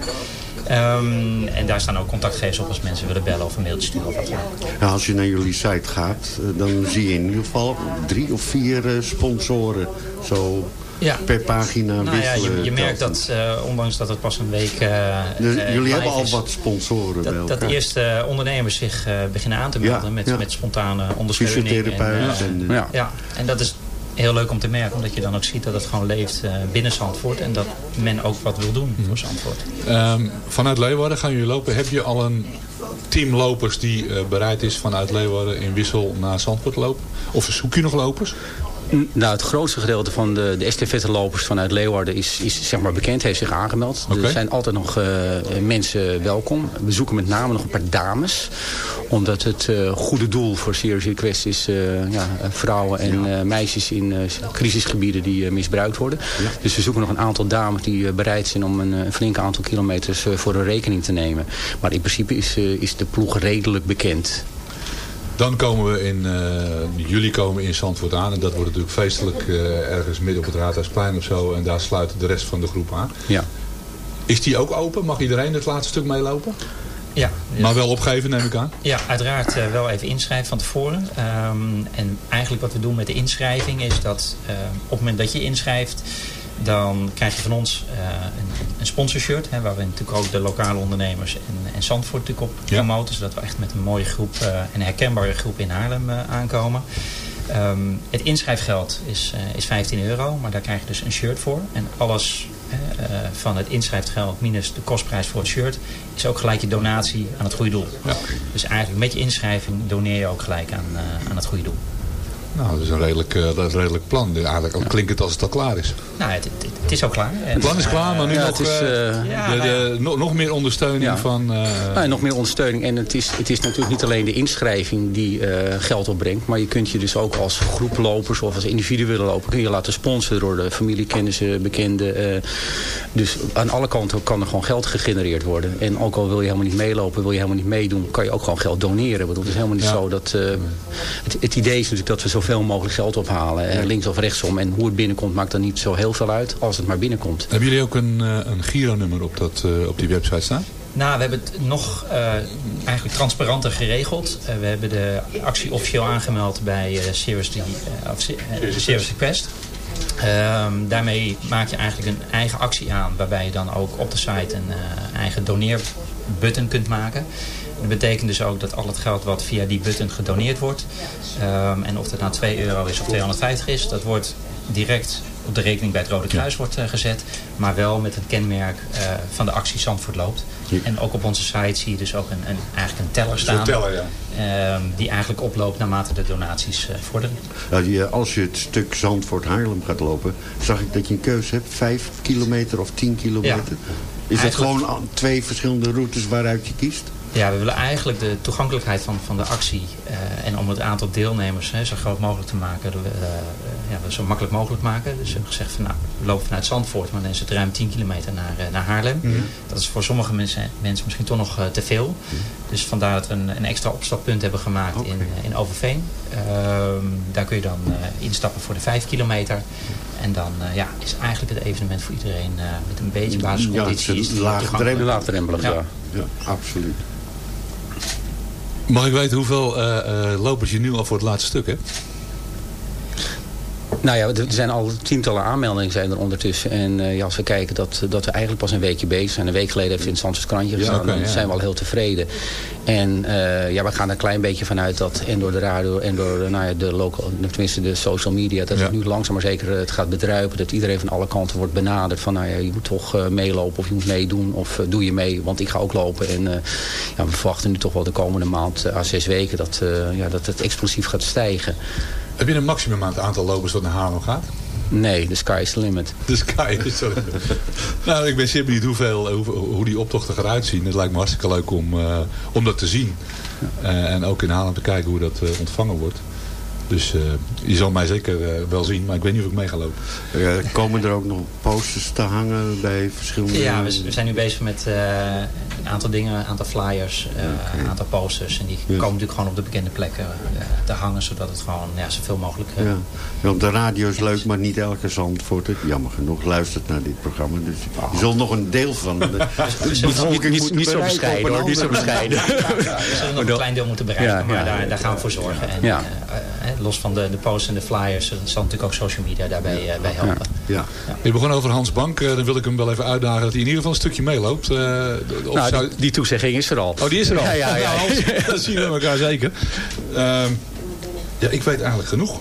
Ehm, en daar staan ook contactgegevens op als mensen willen bellen of een mailtje sturen of wat dan ook. Ja, als je naar jullie site gaat, eh, dan zie je in ieder geval drie of vier eh, sponsoren zo Ja. per pagina Nou ja, wisselen. je, je merkt dat, eh, ondanks dat het pas een week eh, Dus eh, jullie hebben al is, wat sponsoren bij dat, dat eerste ondernemers zich eh, beginnen aan te Ja, melden met, ja. met spontane ondersteuning. En, en, Ja. ja, en dat is heel leuk om te merken, omdat je dan ook ziet dat het gewoon leeft eh, binnen Zandvoort. En dat men ook wat wil doen voor Zandvoort. Ehm, vanuit Leeuwarden gaan jullie lopen. Heb je al een team lopers die eh, bereid is vanuit Leeuwarden in Wissel naar Zandvoort te lopen? Of zoek je nog lopers? Nou, het grootste gedeelte van de, de estafette-lopers vanuit Leeuwarden is, is zeg maar bekend, heeft zich aangemeld. Oké. Er zijn altijd nog eh, mensen welkom. We zoeken met name nog een paar dames. Omdat het eh, goede doel voor Serious Request is eh, ja, vrouwen en meisjes in crisisgebieden die misbruikt worden. Dus we zoeken nog een aantal dames die bereid zijn om een, een flink aantal kilometers voor hun rekening te nemen. Maar in principe is, is de ploeg redelijk bekend. Dan komen we in, eh, jullie komen in Zandvoort aan. En dat wordt natuurlijk feestelijk eh, ergens midden op het Raadhuisplein of zo. En daar sluit de rest van de groep aan. Ja. Is die ook open? Mag iedereen het laatste stuk meelopen? Ja, Maar wel opgeven neem ik aan. Ja, uiteraard eh, wel even inschrijven van tevoren. Ehm, en eigenlijk wat we doen met de inschrijving is dat eh, op het moment dat je inschrijft... dan krijg je van ons eh, een, een sponsorshirt... Hè, waar we natuurlijk ook de lokale ondernemers en, en Zandvoort natuurlijk op Ja. promoten... zodat we echt met een mooie groep en een herkenbare groep in Haarlem eh, aankomen. Ehm, het inschrijfgeld is, is 15 euro, maar daar krijg je dus een shirt voor. En alles van het inschrijfgeld minus de kostprijs voor het shirt... is ook gelijk je donatie aan het goede doel. Dus eigenlijk met je inschrijving doneer je ook gelijk aan, aan het goede doel. Nou, dat is een redelijk, eh, dat is een redelijk plan. Eigenlijk al klinkt het als het al klaar is. Nou, het, het, het is ook klaar. En, Het plan is klaar, maar nu Ja, nog, het is, eh, eh, de, nou de- nog, nog meer ondersteuning Ja. van... eh, Nou, nog meer ondersteuning. En het is, het is natuurlijk niet alleen de inschrijving die eh, geld opbrengt. Maar je kunt je dus ook als groep lopers of als individuele loper... kun je laten sponsoren door de familie, kennissen, bekenden. eh. dus aan alle kanten kan er gewoon geld gegenereerd worden. En ook al wil je helemaal niet meelopen, wil je helemaal niet meedoen... kan je ook gewoon geld doneren. Ik bedoel, het is helemaal niet Ja. zo dat... eh, het, het idee is natuurlijk dat we zoveel mogelijk geld ophalen. eh, links of rechtsom. En hoe het binnenkomt maakt dan niet zo heel veel uit als het maar binnenkomt. Hebben jullie ook een, eh, een Giro-nummer op, dat, eh, op die website staan? Nou, we hebben het nog eh, eigenlijk transparanter geregeld. We hebben de actie officieel aangemeld bij eh Serious, Re- of Se- Serious Request. Ehm, daarmee maak je eigenlijk een eigen actie aan. Waarbij je dan ook op de site een eh, eigen doneerbutton kunt maken. Dat betekent dus ook dat al het geld wat via die button gedoneerd wordt. ehm, en of dat nou 2 euro is of 250 is. Dat wordt direct op de rekening bij het Rode Kruis wordt eh, gezet. Maar wel met het kenmerk eh, van de actie Zandvoort loopt. En ook op onze site zie je dus ook een, een, eigenlijk een teller staan. teller, ja. ehm, die eigenlijk oploopt naarmate de donaties eh, vorderen. Als je het stuk Zandvoort-Haarlem gaat lopen... zag ik dat je een keuze hebt. Vijf kilometer of tien kilometer. Is het Eigenlijk- gewoon twee verschillende routes waaruit je kiest? Ja, we willen eigenlijk de toegankelijkheid van, van de actie eh, en om het aantal deelnemers hè, zo groot mogelijk te maken, dat we, eh, ja, we zo makkelijk mogelijk maken. Dus we hebben gezegd van nou, we lopen vanuit Zandvoort, maar dan is het ruim 10 kilometer naar, eh, naar Haarlem. Mhm. Dat is voor sommige mensen, mensen misschien toch nog te veel. Dus vandaar dat we een, een extra opstappunt hebben gemaakt in, in Overveen. Ehm, daar kun je dan eh, instappen voor de 5 kilometer. En dan eh, ja, is eigenlijk het evenement voor iedereen eh, met een beetje basisconditie. Ja. Laagdrempelig, ja. Ja, absoluut. Mag ik weten hoeveel eh, eh, lopers je nu al voor het laatste stuk hebt? Nou ja, er zijn al tientallen aanmeldingen zijn er ondertussen. En eh, ja, als we kijken dat, dat we eigenlijk pas een weekje bezez zijn. Een week geleden heeft het krantje Ja, gestaan. oké, dan ja. zijn we al heel tevreden. En eh, ja, we gaan er een klein beetje vanuit dat en door de radio en door eh, nou ja, de local, tenminste de social media, dat Ja. het nu langzaam maar zeker het gaat bedruipen. Dat iedereen van alle kanten wordt benaderd van nou ja, je moet toch meelopen of je moet meedoen of doe je mee, want ik ga ook lopen. En ja, we verwachten nu toch wel de komende maand à zes weken dat, ja, dat het explosief gaat stijgen. Heb je een maximum aan het aantal lopers dat naar Haarlem gaat? Nee, the sky is the limit. De Sky, sorry. <laughs> nou, ik ben zeer benieuwd hoeveel, hoe, hoe die optochten eruit zien. Het lijkt me hartstikke leuk om, eh, om dat te zien. Eh, en ook in Haarlem te kijken hoe dat eh, ontvangen wordt. Dus eh, je zal mij zeker wel zien, maar ik weet niet of ik mee ga lopen. Eh, komen er ook nog posters te hangen bij verschillende... Ja, we, we zijn nu bezig met eh, aantal dingen, een aantal flyers, eh, een aantal posters. En die komen natuurlijk gewoon op de bekende plekken eh, te hangen, zodat het gewoon ja, zoveel mogelijk... eh, Ja, want de radio is leuk, maar niet elke Zandvoorter, jammer genoeg, luistert naar dit programma. Dus je zult nog een deel van de <laughs> bevolking niet- zo bescheiden, hoor, niet zo. We zullen nog een klein deel moeten bereiken, Ja, maar ja. daar, daar gaan we voor zorgen. En Ja. eh, eh, los van de, de posts en de flyers, er zal natuurlijk ook social media daarbij eh, bij helpen. Ja. Je begon over Hans Bank, eh, dan wil ik hem wel even uitdagen dat hij in ieder geval een stukje meeloopt. Eh, of Nou, die, toezegging is er al. Oh, die is er al? Ja, ja, ja. <laughs> Nou, dat zien we elkaar zeker. Ehm, ja, ik weet eigenlijk genoeg.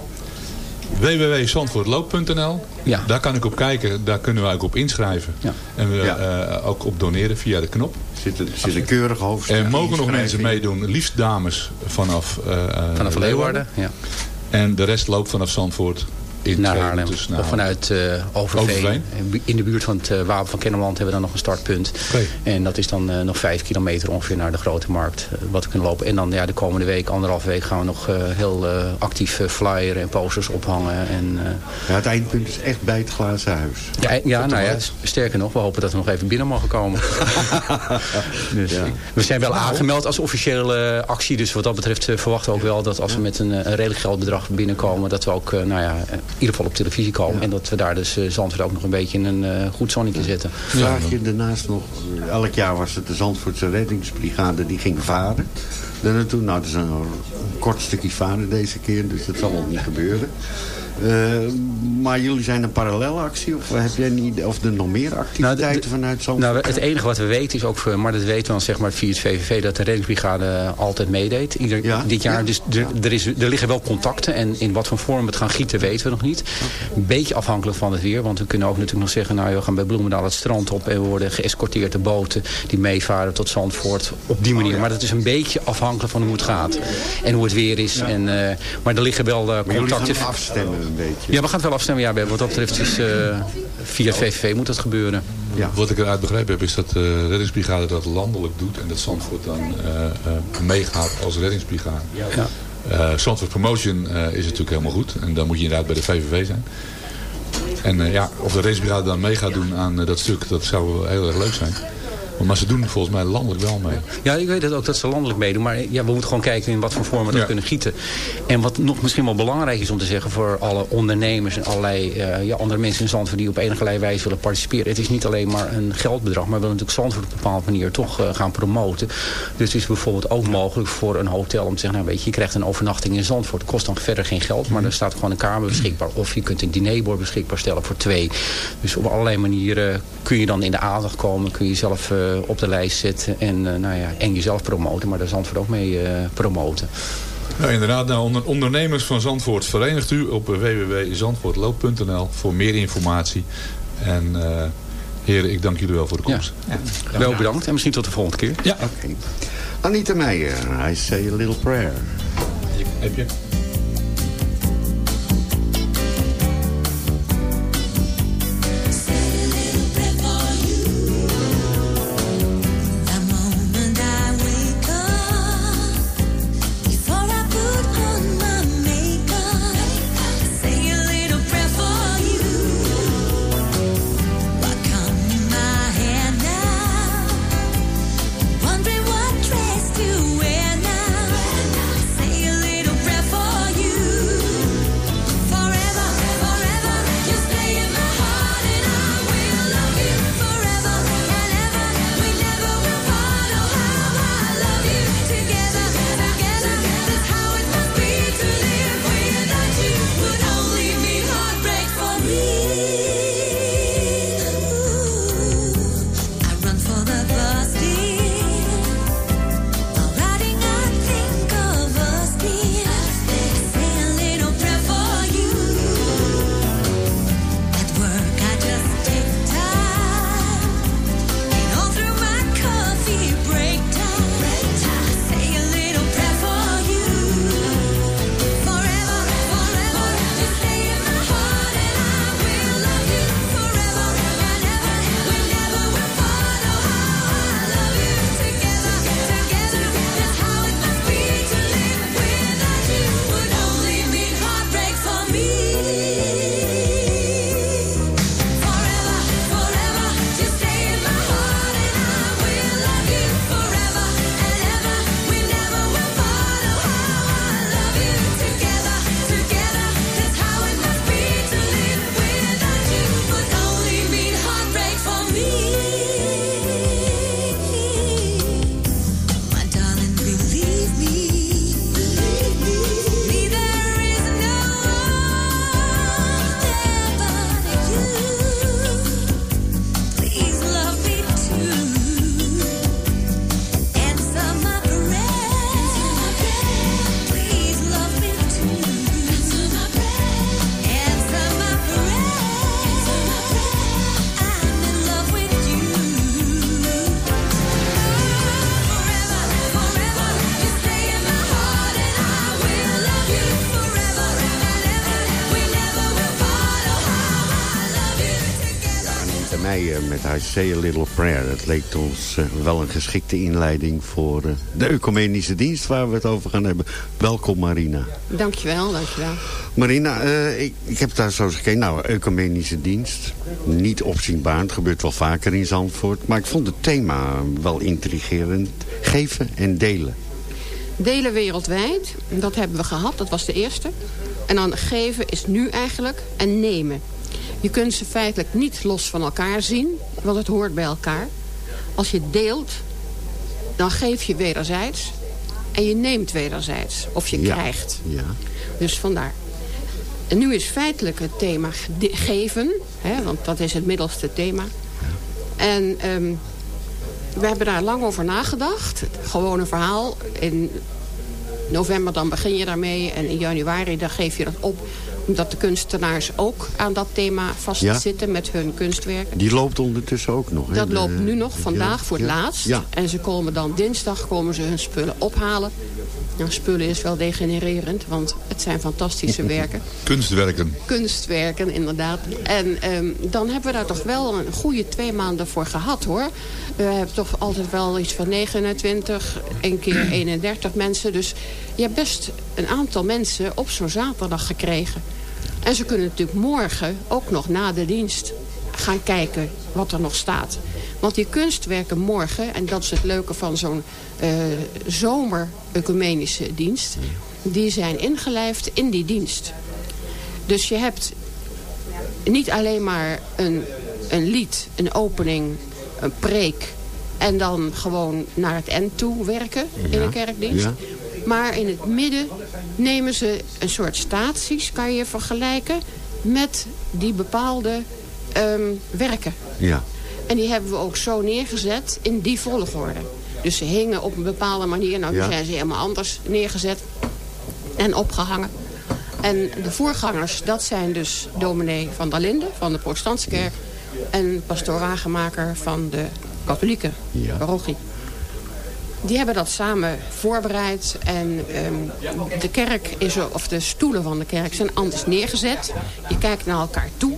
www.zandvoortloop.nl Ja. Daar kan ik op kijken, daar kunnen we ook op inschrijven. Ja. En we Ja. eh, ook op doneren via de knop. Zit een, zit een keurige hoofdstuk. Er mogen nog mensen meedoen, liefst dames vanaf, eh, eh, Vanaf Leeuwarden. Ja. En de rest loopt vanaf Zandvoort in Naar Haarlem. naar of vanuit eh Overveen. Overveen. En In de buurt van het eh, Wapen van Kennemerland hebben we dan nog een startpunt. En dat is dan eh, nog vijf kilometer ongeveer naar de Grote Markt. wat we kunnen lopen. En dan ja, de komende week, anderhalf week, gaan we nog heel actief flyeren en posters ophangen. En, Ja, het eindpunt is echt bij het glazen huis. ja, ja, nou ja, sterker nog, we hopen dat we nog even binnen mogen komen. <laughs> dus, Ja. We zijn wel aangemeld als officiële actie. Dus wat dat betreft verwachten we ook wel dat als we met een, een redelijk geldbedrag binnenkomen... dat we ook nou ja, ieder geval op televisie komen. En dat we daar dus uh, Zandvoort ook nog een beetje in een eh, goed zonnetje zetten. Vraag je daarnaast nog, eh, elk jaar was het de Zandvoortse reddingsbrigade die ging varen. Daar naartoe, nou dat is een, een kort stukje varen deze keer, dus dat zal wel niet gebeuren. Eh, maar jullie zijn een parallelactie of heb jij niet, of er nog meer activiteiten vanuit Zandvoort? Nou, het enige wat we weten is ook, voor- maar dat weten we dan zeg maar via het VVV, dat de reddingsbrigade altijd meedeed. Ieder, Ja? Dit jaar, Ja. dus er, er, is, er liggen wel contacten en in wat voor vorm het gaan gieten weten we nog niet. Een beetje afhankelijk van het weer, want we kunnen ook natuurlijk nog zeggen, nou we gaan bij Bloemendaal het strand op en we worden geëscorteerd de boten die meevaren tot Zandvoort op die manier. Maar dat is een beetje afhankelijk van hoe het gaat. En hoe het weer is. En, eh, maar er liggen wel uh, contacten. gaan afstemmen een beetje. Ja, we gaan het wel afstemmen. Ja, wat dat betreft is uh, via het VVV moet dat gebeuren. Ja. Wat ik eruit begrepen heb is dat de reddingsbrigade dat landelijk doet. En dat Zandvoort dan meegaat als reddingsbrigade. Ja. Uh, Zandvoort Promotion is natuurlijk helemaal goed. En dan moet je inderdaad bij de VVV zijn. En uh, ja, of de racebrigade dan mee gaat doen aan uh, dat stuk, dat zou heel erg leuk zijn. Maar ze doen volgens mij landelijk wel mee. Ja, ik weet het ook dat ze landelijk meedoen. Maar ja, we moeten gewoon kijken in wat voor vorm we dat Ja. kunnen gieten. En wat nog misschien wel belangrijk is om te zeggen... voor alle ondernemers en allerlei eh, ja, andere mensen in Zandvoort... die op enige wijze willen participeren. Het is niet alleen maar een geldbedrag... maar we willen natuurlijk Zandvoort op een bepaalde manier toch eh, gaan promoten. Dus het is bijvoorbeeld ook mogelijk voor een hotel om te zeggen... nou weet je, je krijgt een overnachting in Zandvoort. Het kost dan verder geen geld, maar er staat gewoon een kamer beschikbaar. Of je kunt een dinerbord beschikbaar stellen voor twee. Dus op allerlei manieren kun je dan in de aandacht komen. Kun je jezelf eh, op de lijst zetten en, eh, nou ja, en jezelf promoten. Maar daar Zandvoort ook mee eh, promoten. Nou, inderdaad, nou, onder, ondernemers van Zandvoort verenigt u op www.zandvoortloop.nl voor meer informatie. En eh, heren, ik dank jullie wel voor de komst. Wel bedankt en misschien tot de volgende keer. Ja. Anita Meijer, I say a little prayer. Heb je? Say a Little Prayer. Dat leek ons eh, wel een geschikte inleiding voor eh, de ecumenische dienst waar we het over gaan hebben. Welkom Marina. Dankjewel, dankjewel. Marina, eh, ik, ik heb daar zo eens gekeken. Nou, ecumenische dienst. Niet opzienbaar. Het gebeurt wel vaker in Zandvoort. Maar ik vond het thema wel intrigerend. Geven en delen. Delen wereldwijd, dat hebben we gehad, dat was de eerste. En dan geven is nu eigenlijk en nemen. Je kunt ze feitelijk niet los van elkaar zien, want het hoort bij elkaar. Als je deelt, dan geef je wederzijds en je neemt wederzijds. Of je Ja. krijgt. Ja. Dus vandaar. En nu is feitelijk het thema ge- geven, hè, want dat is het middelste thema. En ehm, we hebben daar lang over nagedacht. Gewoon een verhaal. In november dan begin je daarmee en in januari dan geef je dat op dat de kunstenaars ook aan dat thema vastzitten met hun kunstwerken. Die loopt ondertussen ook nog. hè? Dat De- loopt nu nog, vandaag ja, voor het ja, laatst. Ja. En ze komen dan dinsdag komen ze hun spullen ophalen. Nou, spullen is wel degenererend, want het zijn fantastische <laughs> werken. Kunstwerken. Kunstwerken, inderdaad. En ehm, dan hebben we daar toch wel een goede twee maanden voor gehad, hoor. We hebben toch altijd wel iets van 29, een keer <clears throat> 31 mensen. Dus je hebt best een aantal mensen op zo'n zaterdag gekregen. En ze kunnen natuurlijk morgen, ook nog na de dienst, gaan kijken wat er nog staat. Want die kunstwerken morgen, en dat is het leuke van zo'n eh zomer-ecumenische dienst... die zijn ingelijfd in die dienst. Dus je hebt niet alleen maar een, een lied, een opening, een preek... en dan gewoon naar het eind toe werken in een kerkdienst. ja. Maar in het midden nemen ze een soort staties, kan je vergelijken... met die bepaalde ehm, werken. Ja. En die hebben we ook zo neergezet in die volgorde. Dus ze hingen op een bepaalde manier. Nou, nu Ja. zijn ze helemaal anders neergezet en opgehangen. En de voorgangers, dat zijn dus dominee van der Linden van de protestantse kerk... en pastoor Wagenmaker van de katholieke Ja. parochie. Die hebben dat samen voorbereid. En ehm, de kerk is, er- of de stoelen van de kerk zijn anders neergezet. Je kijkt naar elkaar toe.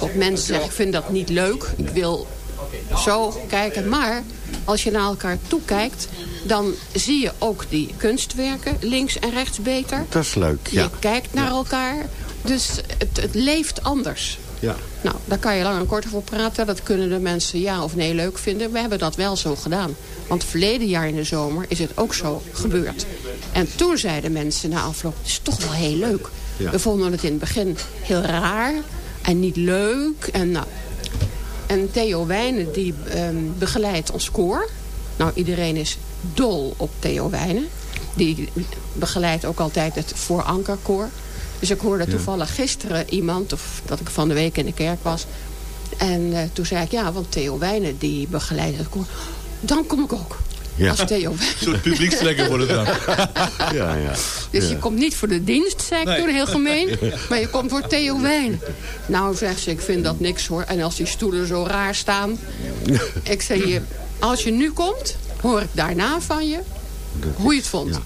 Of mensen zeggen, ik vind dat niet leuk. Ik wil zo kijken. Maar als je naar elkaar toe kijkt... dan zie je ook die kunstwerken links en rechts beter. Dat is leuk, ja. Je kijkt naar elkaar. Dus het, het leeft anders. Ja. Nou, daar kan je lang en kort over praten. Dat kunnen de mensen ja of nee leuk vinden. We hebben dat wel zo gedaan. Want verleden jaar in de zomer is het ook zo gebeurd. En toen zeiden mensen na afloop, het is toch wel heel leuk. Ja. We vonden het in het begin heel raar en niet leuk. En, nou, en Theo Wijnen die ehm, begeleidt ons koor. Nou, iedereen is dol op Theo Wijnen. Die begeleidt ook altijd het voorankerkoor. Dus ik hoorde Ja. toevallig gisteren iemand, of dat ik van de week in de kerk was. En eh, toen zei ik, ja, want Theo Wijnen die begeleidt het koor. Dan kom ik ook. Ja. Als Theo. Een soort publiekstrekker wordt het dan. <laughs> Ja, ja. Dus Ja. je komt niet voor de dienstsector, Nee. heel gemeen. <laughs> Maar je komt voor Theo Wijn. Nou, zegt ze, ik vind dat niks hoor. En als die stoelen zo raar staan. ik zeg je, als je nu komt, hoor ik daarna van je hoe je het vond. Ja,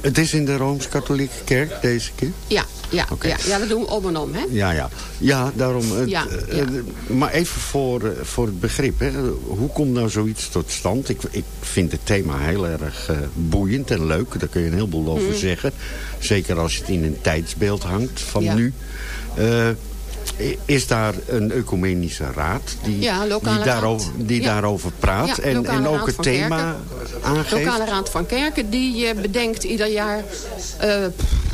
Het is in de Rooms-Katholieke Kerk deze keer? ja, ja, Oké. ja, dat doen we om en om, hè? Ja, ja. Ja, daarom. Het, Ja, eh, ja. eh, maar even voor, eh, voor het begrip. Hè. Hoe komt nou zoiets tot stand? Ik, ik vind het thema heel erg boeiend en leuk. Daar kun je een heleboel over Mhm. zeggen. Zeker als het in een tijdsbeeld hangt van Ja. nu. Eh, is daar een ecumenische raad die, Ja, die, daarover, die Ja. daarover praat Ja, en, ook het thema aangeeft? Lokale Raad van Kerken die eh, bedenkt ieder jaar eh,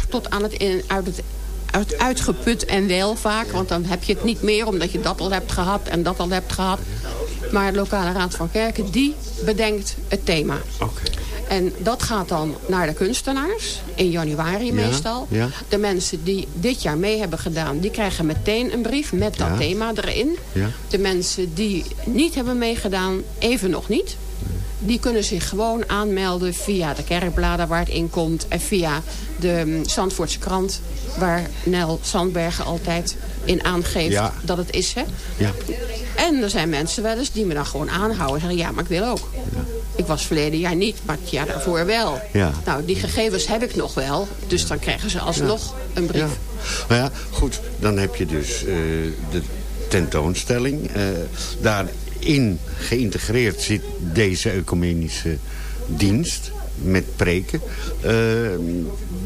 tot aan het, in, uit het uit, uitgeput en wel vaak. Want dan heb je het niet meer omdat je dat al hebt gehad en dat al hebt gehad. Maar de Lokale Raad van Kerken die bedenkt het thema. Oké. En dat gaat dan naar de kunstenaars, in januari Ja, meestal. ja. De mensen die dit jaar mee hebben gedaan, die krijgen meteen een brief met dat Ja. thema erin. Ja. De mensen die niet hebben meegedaan, even nog niet. Die kunnen zich gewoon aanmelden via de kerkbladen waar het in komt. En via de mm, Zandvoortse krant waar Nel Sandbergen altijd in aangeeft Ja. dat het is. Hè? Ja. En er zijn mensen wel eens die me dan gewoon aanhouden. En zeggen, ja, maar ik wil ook. Ik was verleden jaar niet, maar het jaar daarvoor wel. Ja. Nou, die gegevens heb ik nog wel. Dus dan krijgen ze alsnog een brief. Ja. Nou ja, goed. Dan heb je dus eh, de tentoonstelling. Eh, daarin geïntegreerd zit deze ecumenische dienst met preken. Eh,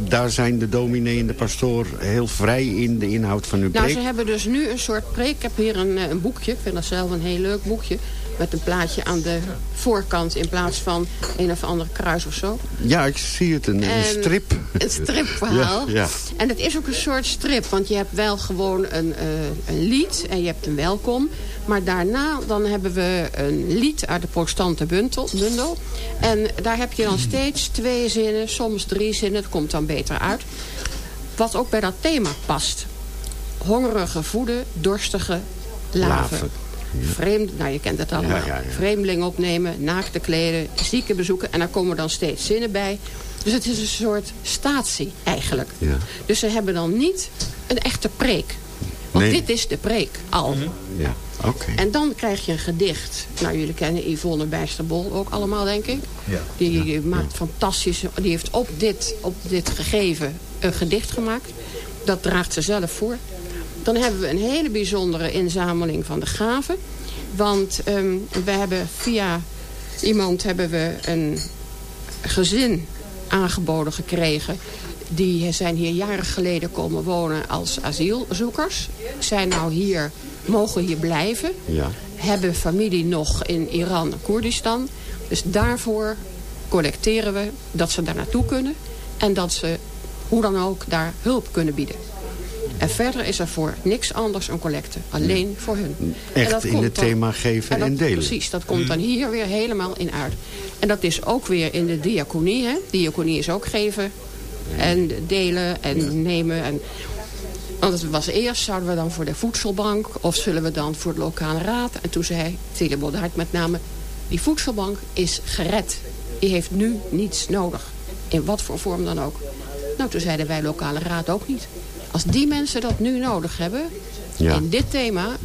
daar zijn de dominee en de pastoor heel vrij in de inhoud van hun Nou, preek. ze hebben dus nu een soort preek. Ik heb hier een, eh, een boekje. Ik vind dat zelf een heel leuk boekje. Met een plaatje aan de voorkant in plaats van een of andere kruis of zo. Ja, ik zie het. Een, een En strip. Een stripverhaal. <laughs> Ja, ja. En het is ook een soort strip. Want je hebt wel gewoon een, eh, een lied en je hebt een welkom. Maar daarna dan hebben we een lied uit de protestante bundel. bundel. En daar heb je dan steeds twee zinnen, soms drie zinnen. Het komt dan beter uit. Wat ook bij dat thema past. Hongerige voeden, dorstige laven. Laven. Vreemd, nou je kent het allemaal. Ja, ja, ja. Vreemdeling opnemen, naakte kleden, zieken bezoeken. En daar komen dan steeds zinnen bij. Dus het is een soort statie eigenlijk. Ja. Dus ze hebben dan niet een echte preek. Want Nee. dit is de preek, al. Ja, oké. En dan krijg je een gedicht. Nou, jullie kennen Yvonne Bijsterbol ook allemaal, denk ik. Ja. Die, die maakt fantastisch. Die heeft op dit, op dit gegeven een gedicht gemaakt. Dat draagt ze zelf voor. Dan hebben we een hele bijzondere inzameling van de gaven. Want ehm, we hebben via iemand hebben we een gezin aangeboden gekregen. Die zijn hier jaren geleden komen wonen als asielzoekers. Zijn nou hier, mogen hier blijven Ja. hebben familie nog in Iran en Koerdistan. Dus daarvoor collecteren we dat ze daar naartoe kunnen. En dat ze hoe dan ook daar hulp kunnen bieden. En verder is er voor niks anders een collecte. Alleen voor hun. En Echt in het dan- thema geven dat- en delen. Precies, dat komt dan hier weer helemaal in uit. En dat is ook weer in de diaconie. Hè? Diaconie is ook geven en delen en nemen. En want het was eerst, zouden we dan voor de voedselbank... of zullen we dan voor de lokale raad? En toen zei Tele Bodhart met name... die voedselbank is gered. Die heeft nu niets nodig. In wat voor vorm dan ook. Nou, toen zeiden wij lokale raad ook niet. Als die mensen dat nu nodig hebben... Ja. in dit thema,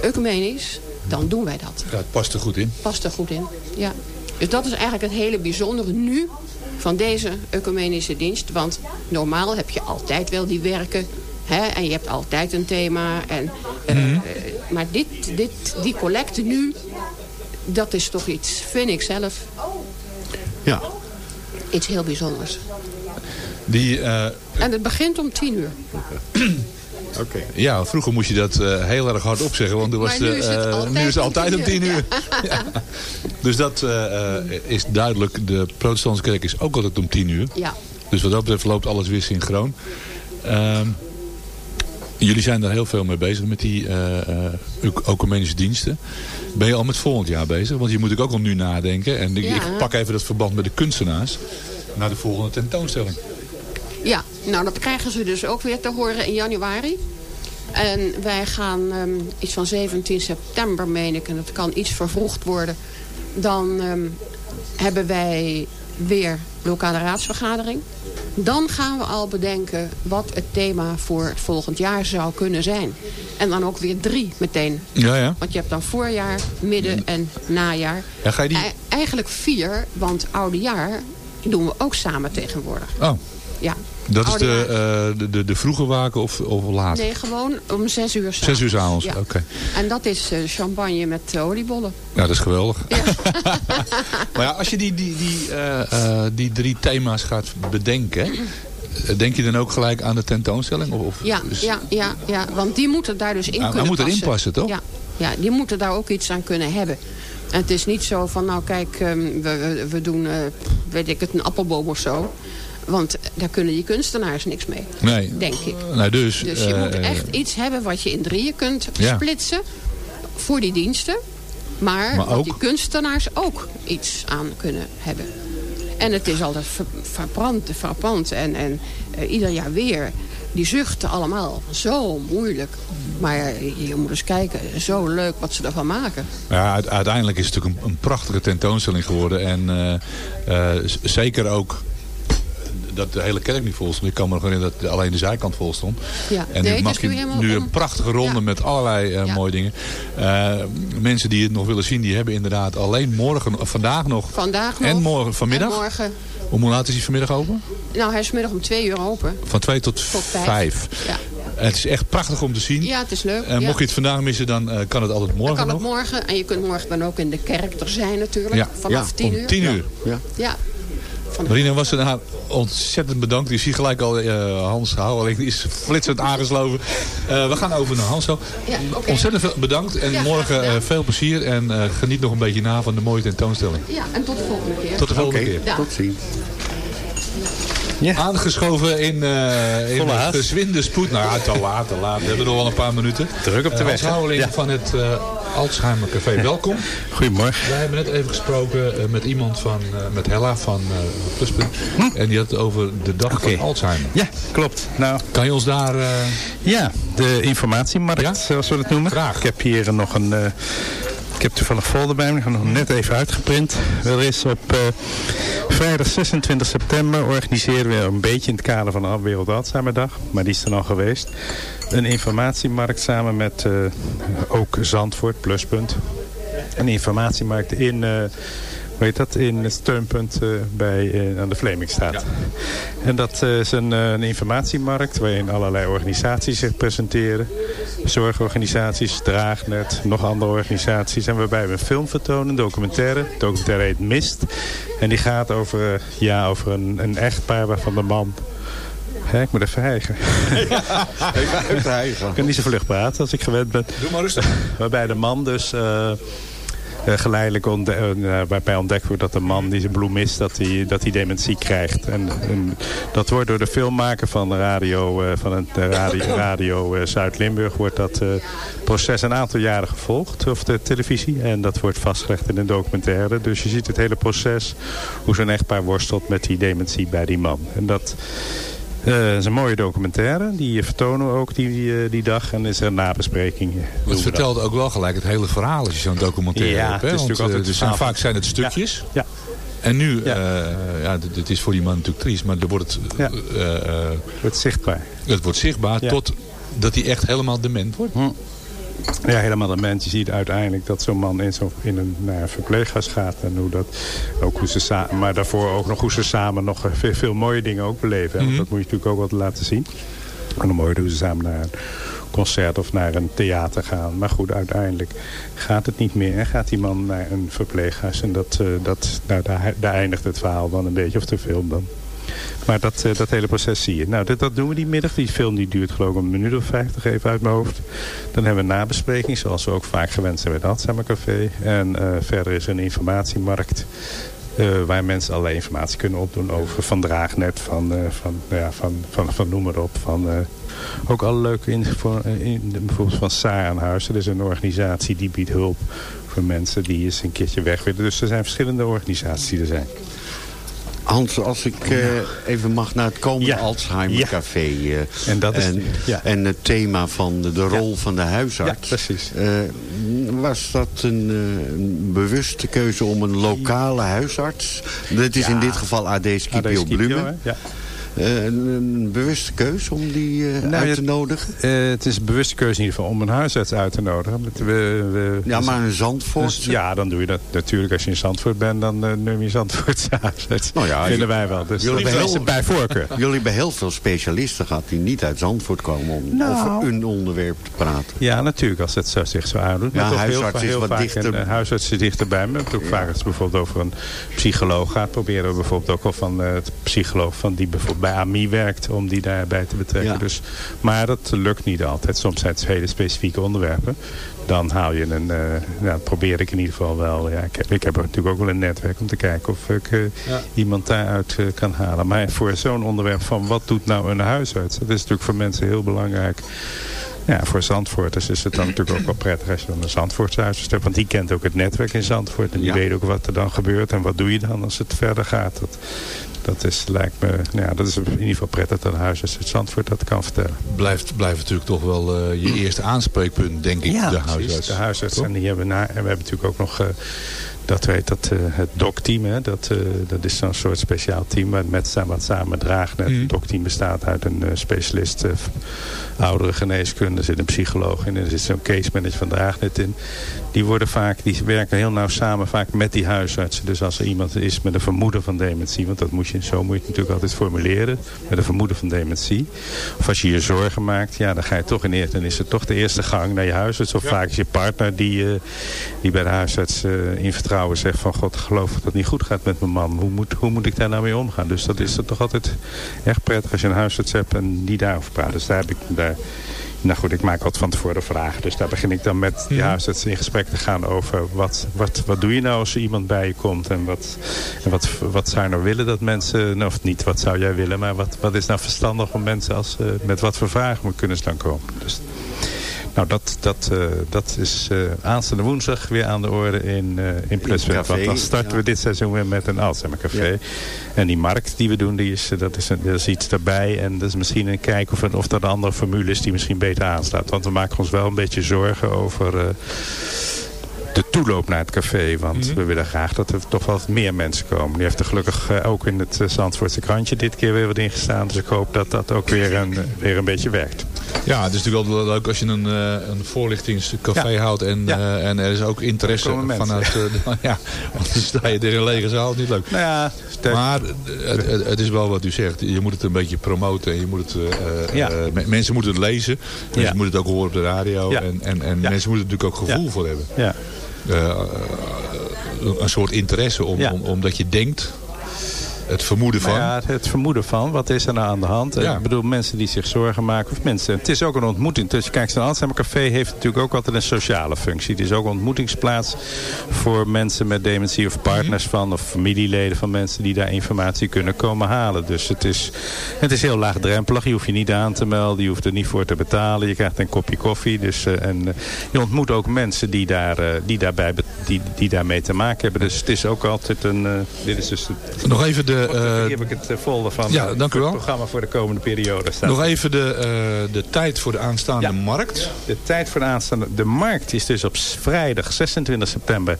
ecumenisch, dan doen wij dat. Ja, het past er goed in. Past er goed in, ja. Dus dat is eigenlijk het hele bijzondere nu van deze ecumenische dienst. Want normaal heb je altijd wel die werken. Hè, en je hebt altijd een thema. En, eh, Mhm. eh, maar dit, dit, die collecte nu, dat is toch iets, vind ik zelf, Ja. iets heel bijzonders. Die, eh, En het begint om tien uur. Oké. ja, vroeger moest je dat eh, heel erg hard opzeggen. Want toen was Maar nu de, is het eh, altijd nu is het om altijd om 10 tien uur, uur. <laughs> Ja. Dus dat eh, eh, is duidelijk. De protestantse kerk is ook altijd om tien uur. Ja. Dus wat dat betreft loopt alles weer synchroon. Ehm, jullie zijn daar heel veel mee bezig met die eh eh, ecumenische diensten. Ben je al met volgend jaar bezig? Want je moet ik ook al nu nadenken. En ik, Ja. ik pak even dat verband met de kunstenaars. Naar de volgende tentoonstelling. Ja, nou dat krijgen ze dus ook weer te horen in januari. En wij gaan ehm, iets van 17 september, meen ik, en dat kan iets vervroegd worden. Dan ehm, hebben wij weer lokale raadsvergadering. Dan gaan we al bedenken wat het thema voor volgend jaar zou kunnen zijn. En dan ook weer drie meteen. Ja, ja. Want je hebt dan voorjaar, midden en najaar. Ja, ga je die... Eigenlijk vier, want oude jaar doen we ook samen tegenwoordig. Oh, Ja. dat is de, eh, de, de, de vroege waken of, of laat? Nee, gewoon om zes uur s'avonds. Zes uur s'avonds, Ja. oké. En dat is eh, champagne met eh, oliebollen. Ja, dat is geweldig. <laughs> maar ja, als je die, die, die, die drie thema's gaat bedenken... Denk je dan ook gelijk aan de tentoonstelling? Of, of- Ja, ja, ja, ja, want die moeten daar dus in Ah, hij kunnen moet erin passen. passen, toch? Ja, ja, die moeten daar ook iets aan kunnen hebben. En het is niet zo van, nou kijk, ehm, we, we, doen, weet ik het, een appelboom of zo. Want daar kunnen die kunstenaars niks mee. Nee. Denk ik. Nee, dus... Dus je eh, moet echt iets hebben wat je in drieën kunt Ja. splitsen voor die diensten. Maar, Maar ook- die kunstenaars ook iets aan kunnen hebben. En het is altijd ver- verbrand, frappant. En, en eh, ieder jaar weer. Die zuchten allemaal. Zo moeilijk. Maar eh, je moet eens kijken. Zo leuk wat ze ervan maken. Ja, uite- uiteindelijk is het natuurlijk een, een prachtige tentoonstelling geworden. En eh, eh, zeker ook dat de hele kerk niet vol stond. Ik kan me nog herinneren dat alleen de zijkant vol stond. Ja. En Nee, nu je nu om. een prachtige ronde Ja. met allerlei eh, Ja. mooie dingen. Eh, mensen die het nog willen zien, die hebben inderdaad alleen morgen, of vandaag nog. Vandaag nog. En morgen vanmiddag. En morgen. Hoe laat is hij vanmiddag open? Nou, hij is middag om twee uur open. Van twee tot, Tot vijf. vijf. Ja. Het is echt prachtig om te zien. ja, het is leuk. En ja. mocht je het vandaag missen, dan eh, kan het altijd morgen Dan kan nog. het morgen. En je kunt morgen dan ook in de kerk er zijn natuurlijk. Ja. Vanaf Ja, tien om uur. tien uur. Ja. Ja. Van- Marina was er haar ontzettend bedankt. Je ziet gelijk al eh, Hans Houweling die is <laughs> flitsend aangesloven. Eh, we gaan over naar Hans zo. Ja, oké. Ontzettend veel bedankt. En Ja, morgen eh, veel plezier. En eh, geniet nog een beetje na van de mooie tentoonstelling. Ja, en tot de volgende keer. Tot de volgende keer. Ja. tot ziens. Aangeschoven in, eh in Volle het gezwinde spoed. Nou ja, te laat, te laat. We hebben nog wel een paar minuten. Druk op de Eh, weg, Hans van het eh, Alzheimer Café. Welkom. Goedemorgen. Wij hebben net even gesproken met iemand van, met Hella van Pluspunt. En die had het over de dag Hm? Oké. van Alzheimer. Ja, klopt. Nou, Kan je ons daar... ja, de informatiemarkt, Ja? zoals we het noemen. Graag. Ik heb hier nog een, Ik heb toevallig folder bij me, ik heb nog net even uitgeprint. Er is op eh, vrijdag 26 september organiseren we een beetje in het kader van de Wereld Alzheimerdag, maar die is er al geweest. Een informatiemarkt samen met eh, ook Zandvoort, Pluspunt. Een informatiemarkt in, eh hoe heet dat, in het steunpunt eh, bij, eh, aan de Vlemingstraat. En dat eh, is een, een informatiemarkt waarin allerlei organisaties zich presenteren. Zorgorganisaties, Draagnet, nog andere organisaties. En waarbij we een film vertonen, een documentaire. De documentaire heet Mist. En die gaat over, ja, over een, een echtpaar waarvan de man... Hè, ik moet <laughs> even hijgen. Ik kan niet zo vlug praten als ik gewend ben. Doe maar rustig. Waarbij de man dus geleidelijk ontde eh, waarbij ontdekt wordt dat de man die zijn bloem is, dat hij dat hij dementie krijgt. En, en dat wordt door de filmmaker van de radio, eh, van het eh, radio, <coughs> radio eh, Zuid-Limburg, wordt dat eh, proces een aantal jaren gevolgd, of de televisie. En dat wordt vastgelegd in een documentaire. Dus je ziet het hele proces, hoe zo'n echtpaar worstelt met die dementie bij die man. En dat... eh, is een mooie documentaire. Die vertonen we ook die, eh, die dag. En is er een nabespreking. Het dat. vertelt ook wel gelijk het hele verhaal als je zo'n documentaire Ja, hebt. Hè? het is Want, eh, altijd avond. vaak zijn het stukjes. Ja. En nu, ja. ja, dit is voor die man natuurlijk triest, maar er wordt het, Ja. eh, eh, wordt zichtbaar. het wordt zichtbaar Ja. tot dat hij echt helemaal dement wordt. Ja, helemaal de mens. Je ziet uiteindelijk dat zo'n man in, zo, in een, naar een verpleeghuis gaat. En hoe dat, ook hoe ze samen, maar daarvoor ook nog hoe ze samen nog eh, veel, veel mooie dingen ook beleven. Want Mhm. dat moet je natuurlijk ook wat laten zien. En dan mooi hoe ze samen naar een concert of naar een theater gaan. Maar goed, uiteindelijk gaat het niet meer. En gaat die man naar een verpleeghuis. En dat, eh, dat, nou, daar, daar eindigt het verhaal dan een beetje, of de film dan. Maar dat, eh, dat hele proces zie je. Nou, dat, dat doen we die middag. Die film die duurt geloof ik een minuut of vijftig even uit mijn hoofd. Dan hebben we een nabespreking, zoals we ook vaak gewend zijn bij het Alzheimer Café. En eh, verder is er een informatiemarkt. eh, waar mensen allerlei informatie kunnen opdoen over van Draagnet, van, van, nou ja, van, van, van noem maar op. Van, ook alle leuke info, eh, in, bijvoorbeeld van Saar aan Huis. Dat is een organisatie die biedt hulp voor mensen die eens een keertje weg willen. Dus er zijn verschillende organisaties die er zijn. Hans, als ik eh, even mag naar het komende Ja. Alzheimer. Café. eh, En dat is- en, ja. en het thema van de, de rol van de huisarts. Precies. Eh, was dat een, een bewuste keuze om een lokale huisarts... Dat is in dit geval AD Scipio AD Scipio, Blumen. Ja. Eh, een, een bewuste keuze om die eh, Nou, uit te nodigen? Eh, het is een bewuste keuze in ieder geval om een huisarts uit te nodigen. We, we, Ja, maar een Zandvoort. Dus, ja, dan doe je dat. Natuurlijk, als je in Zandvoort bent, dan uh, neem je Zandvoortse <laughs> huisarts. Nou ja, Vinden wij wel. Dus Jullie hebben heel- bij voorkeur. <laughs> Jullie hebben heel veel specialisten gehad die niet uit Zandvoort komen om Nou. over een onderwerp te praten. Ja, natuurlijk, als het zo zich zo aandoet. Ja, Maar toch huisarts heel, is wat vaak dichter- Een, huisarts is dichterbij me. Ook vaak als het bijvoorbeeld over een psycholoog gaat. Proberen we bijvoorbeeld ook wel van eh, het psycholoog van die bijvoorbeeld bij AMI werkt. Om die daarbij te betrekken. Ja. Dus, maar dat lukt niet altijd. Soms zijn het hele specifieke onderwerpen. Dan haal je een, eh nou, probeer ik in ieder geval wel. Ja, ik, heb, ik heb natuurlijk ook wel een netwerk om te kijken of ik eh, Ja. iemand daaruit eh, kan halen. Maar voor zo'n onderwerp van wat doet nou een huisarts? Dat is natuurlijk voor mensen heel belangrijk. Ja, voor Zandvoorters is het dan natuurlijk ook wel prettig als je dan een Zandvoortse huisarts hebt. Want die kent ook het netwerk in Zandvoort. En die Ja. weet ook wat er dan gebeurt. En wat doe je dan als het verder gaat. Dat, dat is, lijkt me, nou ja, dat is in ieder geval prettig dat een huisarts uit Zandvoort dat kan vertellen. Blijft, blijft natuurlijk toch wel eh, je eerste aanspreekpunt, denk ik, de huisarts. De huisarts. En, die hebben na, en we hebben natuurlijk ook nog... dat weet dat eh, het DOC-team, hè, dat, eh, dat is zo'n soort speciaal team wat, met, samen- wat samen draagt. Het DOC-team bestaat uit een eh, specialist uh, oudere geneeskunde, er zit een psycholoog in en er zit zo'n case manager van Draagnet in. Die worden vaak, die werken heel nauw samen vaak met die huisartsen. Dus als er iemand is met een vermoeden van dementie, want dat moet je, zo moet je het natuurlijk altijd formuleren, met een vermoeden van dementie. Of als je je zorgen maakt, ja, dan ga je toch in eerst, dan is het toch de eerste gang naar je huisarts. Of vaak is je partner die, uh, die bij de huisarts uh, in vertrouwen zegt van god, geloof dat het niet goed gaat met mijn man. Hoe moet, hoe moet ik daar nou mee omgaan? Dus dat is er toch altijd echt prettig als je een huisarts hebt en die daarover praat. Dus daar heb ik daar nou goed, ik maak wat van tevoren vragen. Dus daar begin ik dan met die huisarts in gesprek te gaan over wat, wat, wat doe je nou als er iemand bij je komt. En wat, en wat, wat zou je nou willen dat mensen, nou, of niet wat zou jij willen, maar wat, wat is nou verstandig om mensen als, uh, met wat voor vragen kunnen ze dan komen. Dus, nou, dat, dat, uh, dat is uh, aanstaande woensdag weer aan de orde in, uh, in Plusweg. Want dan starten ja. we dit seizoen weer met een Alzheimer Café. Ja. En die markt die we doen, die is, dat, is een, dat is iets erbij. En dat is misschien een kijk of, of dat een andere formule is die misschien beter aanslaat. Want we maken ons wel een beetje zorgen over de toeloop naar het café. Want we willen graag dat er toch wel wat meer mensen komen. Nu heeft er gelukkig eh, ook in het uh, Zandvoortse krantje dit keer weer wat ingestaan. Dus ik hoop dat dat ook weer een, weer een beetje werkt. Ja, het is natuurlijk wel leuk als je een, uh, een voorlichtingscafé Ja. houdt en, Ja. eh, en er is ook interesse vanuit... eh, de- <laughs> ja, want dan sta je er in een lege zaal, niet leuk. Nou ja, maar eh, het, het, het is wel wat u zegt. Je moet het een beetje promoten en je moet het, eh, eh, eh, mensen moeten het lezen. Mensen moeten het ook horen op de radio. En, en, en mensen moeten er natuurlijk ook gevoel voor hebben. Ja. Eh, eh, een soort interesse om, omdat je denkt, het vermoeden van... Ja, het vermoeden van, wat is er nou aan de hand? Ja. Ik bedoel, mensen die zich zorgen maken. Of mensen, het is ook een ontmoeting. Dus kijk, zo'n Alzheimer Café heeft natuurlijk ook altijd een sociale functie. Het is ook een ontmoetingsplaats voor mensen met dementie of partners Mhm. van. Of familieleden van mensen die daar informatie kunnen komen halen. Dus het is, het is heel laagdrempelig. Je hoeft je niet aan te melden. Je hoeft er niet voor te betalen. Je krijgt een kopje koffie. Dus, eh, en eh, je ontmoet ook mensen die, daar, eh, die, daarbij, be- die, die daarmee te maken hebben. Dus het is ook altijd een... eh, dit is dus het, Nog even de... eh, hier heb ik het eh, folder van Ja, dank u voor wel. het programma voor de komende periode staan. Nog even de, de tijd voor de aanstaande markt. De tijd voor de aanstaande... De markt is dus op vrijdag 26 september.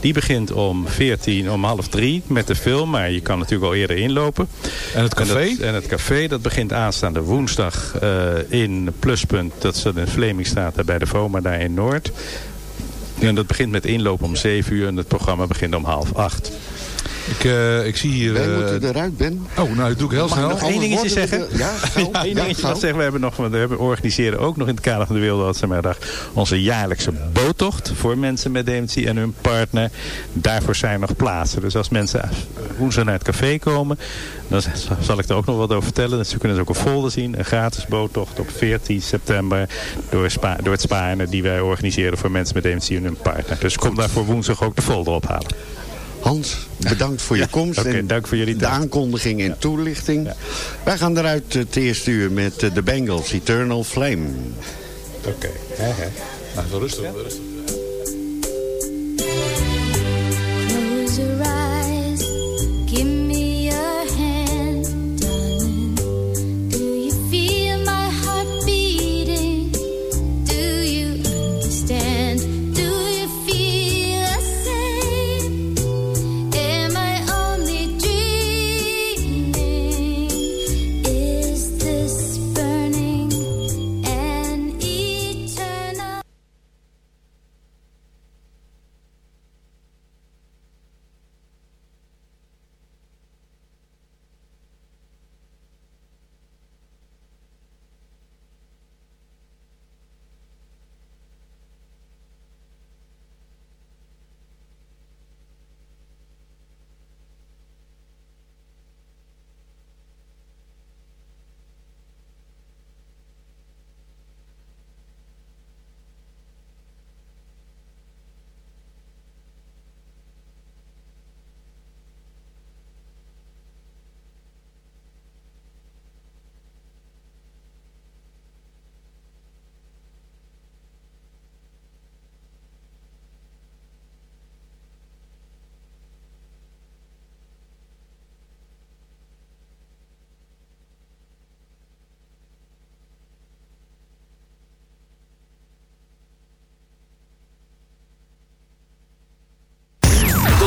Die begint om 14, om half drie met de film. Maar je kan natuurlijk al eerder inlopen. En het café? En, dat- en het café, dat begint aanstaande woensdag in Pluspunt. Dat is in Vlemingstraat daar bij de VOMA daar in Noord. En dat begint met inloop om 7 uur. En het programma begint om half acht. Ik, eh, ik zie hier... Wij eh, moeten eruit, Ben. Oh, nou, dat doe ik heel Mag ik snel. nog één dingetje zeggen? de- ja, gauw. <laughs> Ja, één Ja, dingetje nog zeggen. We hebben nog, we hebben organiseren ook nog in het kader van de Wereldalzheimerdag onze jaarlijkse boottocht voor mensen met dementie en hun partner. Daarvoor zijn nog plaatsen. Dus als mensen woensdag naar het café komen, dan zal ik er ook nog wat over vertellen. Dus ze kunnen ze ook een folder zien. Een gratis boottocht op 14 september door, Spa, door het Spaarne die wij organiseren voor mensen met dementie en hun partner. Dus kom daarvoor woensdag ook de folder ophalen. Hans, bedankt voor je komst. Oké, en dank voor jullie De aankondiging en toelichting. Wij gaan eruit het eerste uur met eh, de Bengals, Eternal Flame. Oké. Nou, rustig, rustig.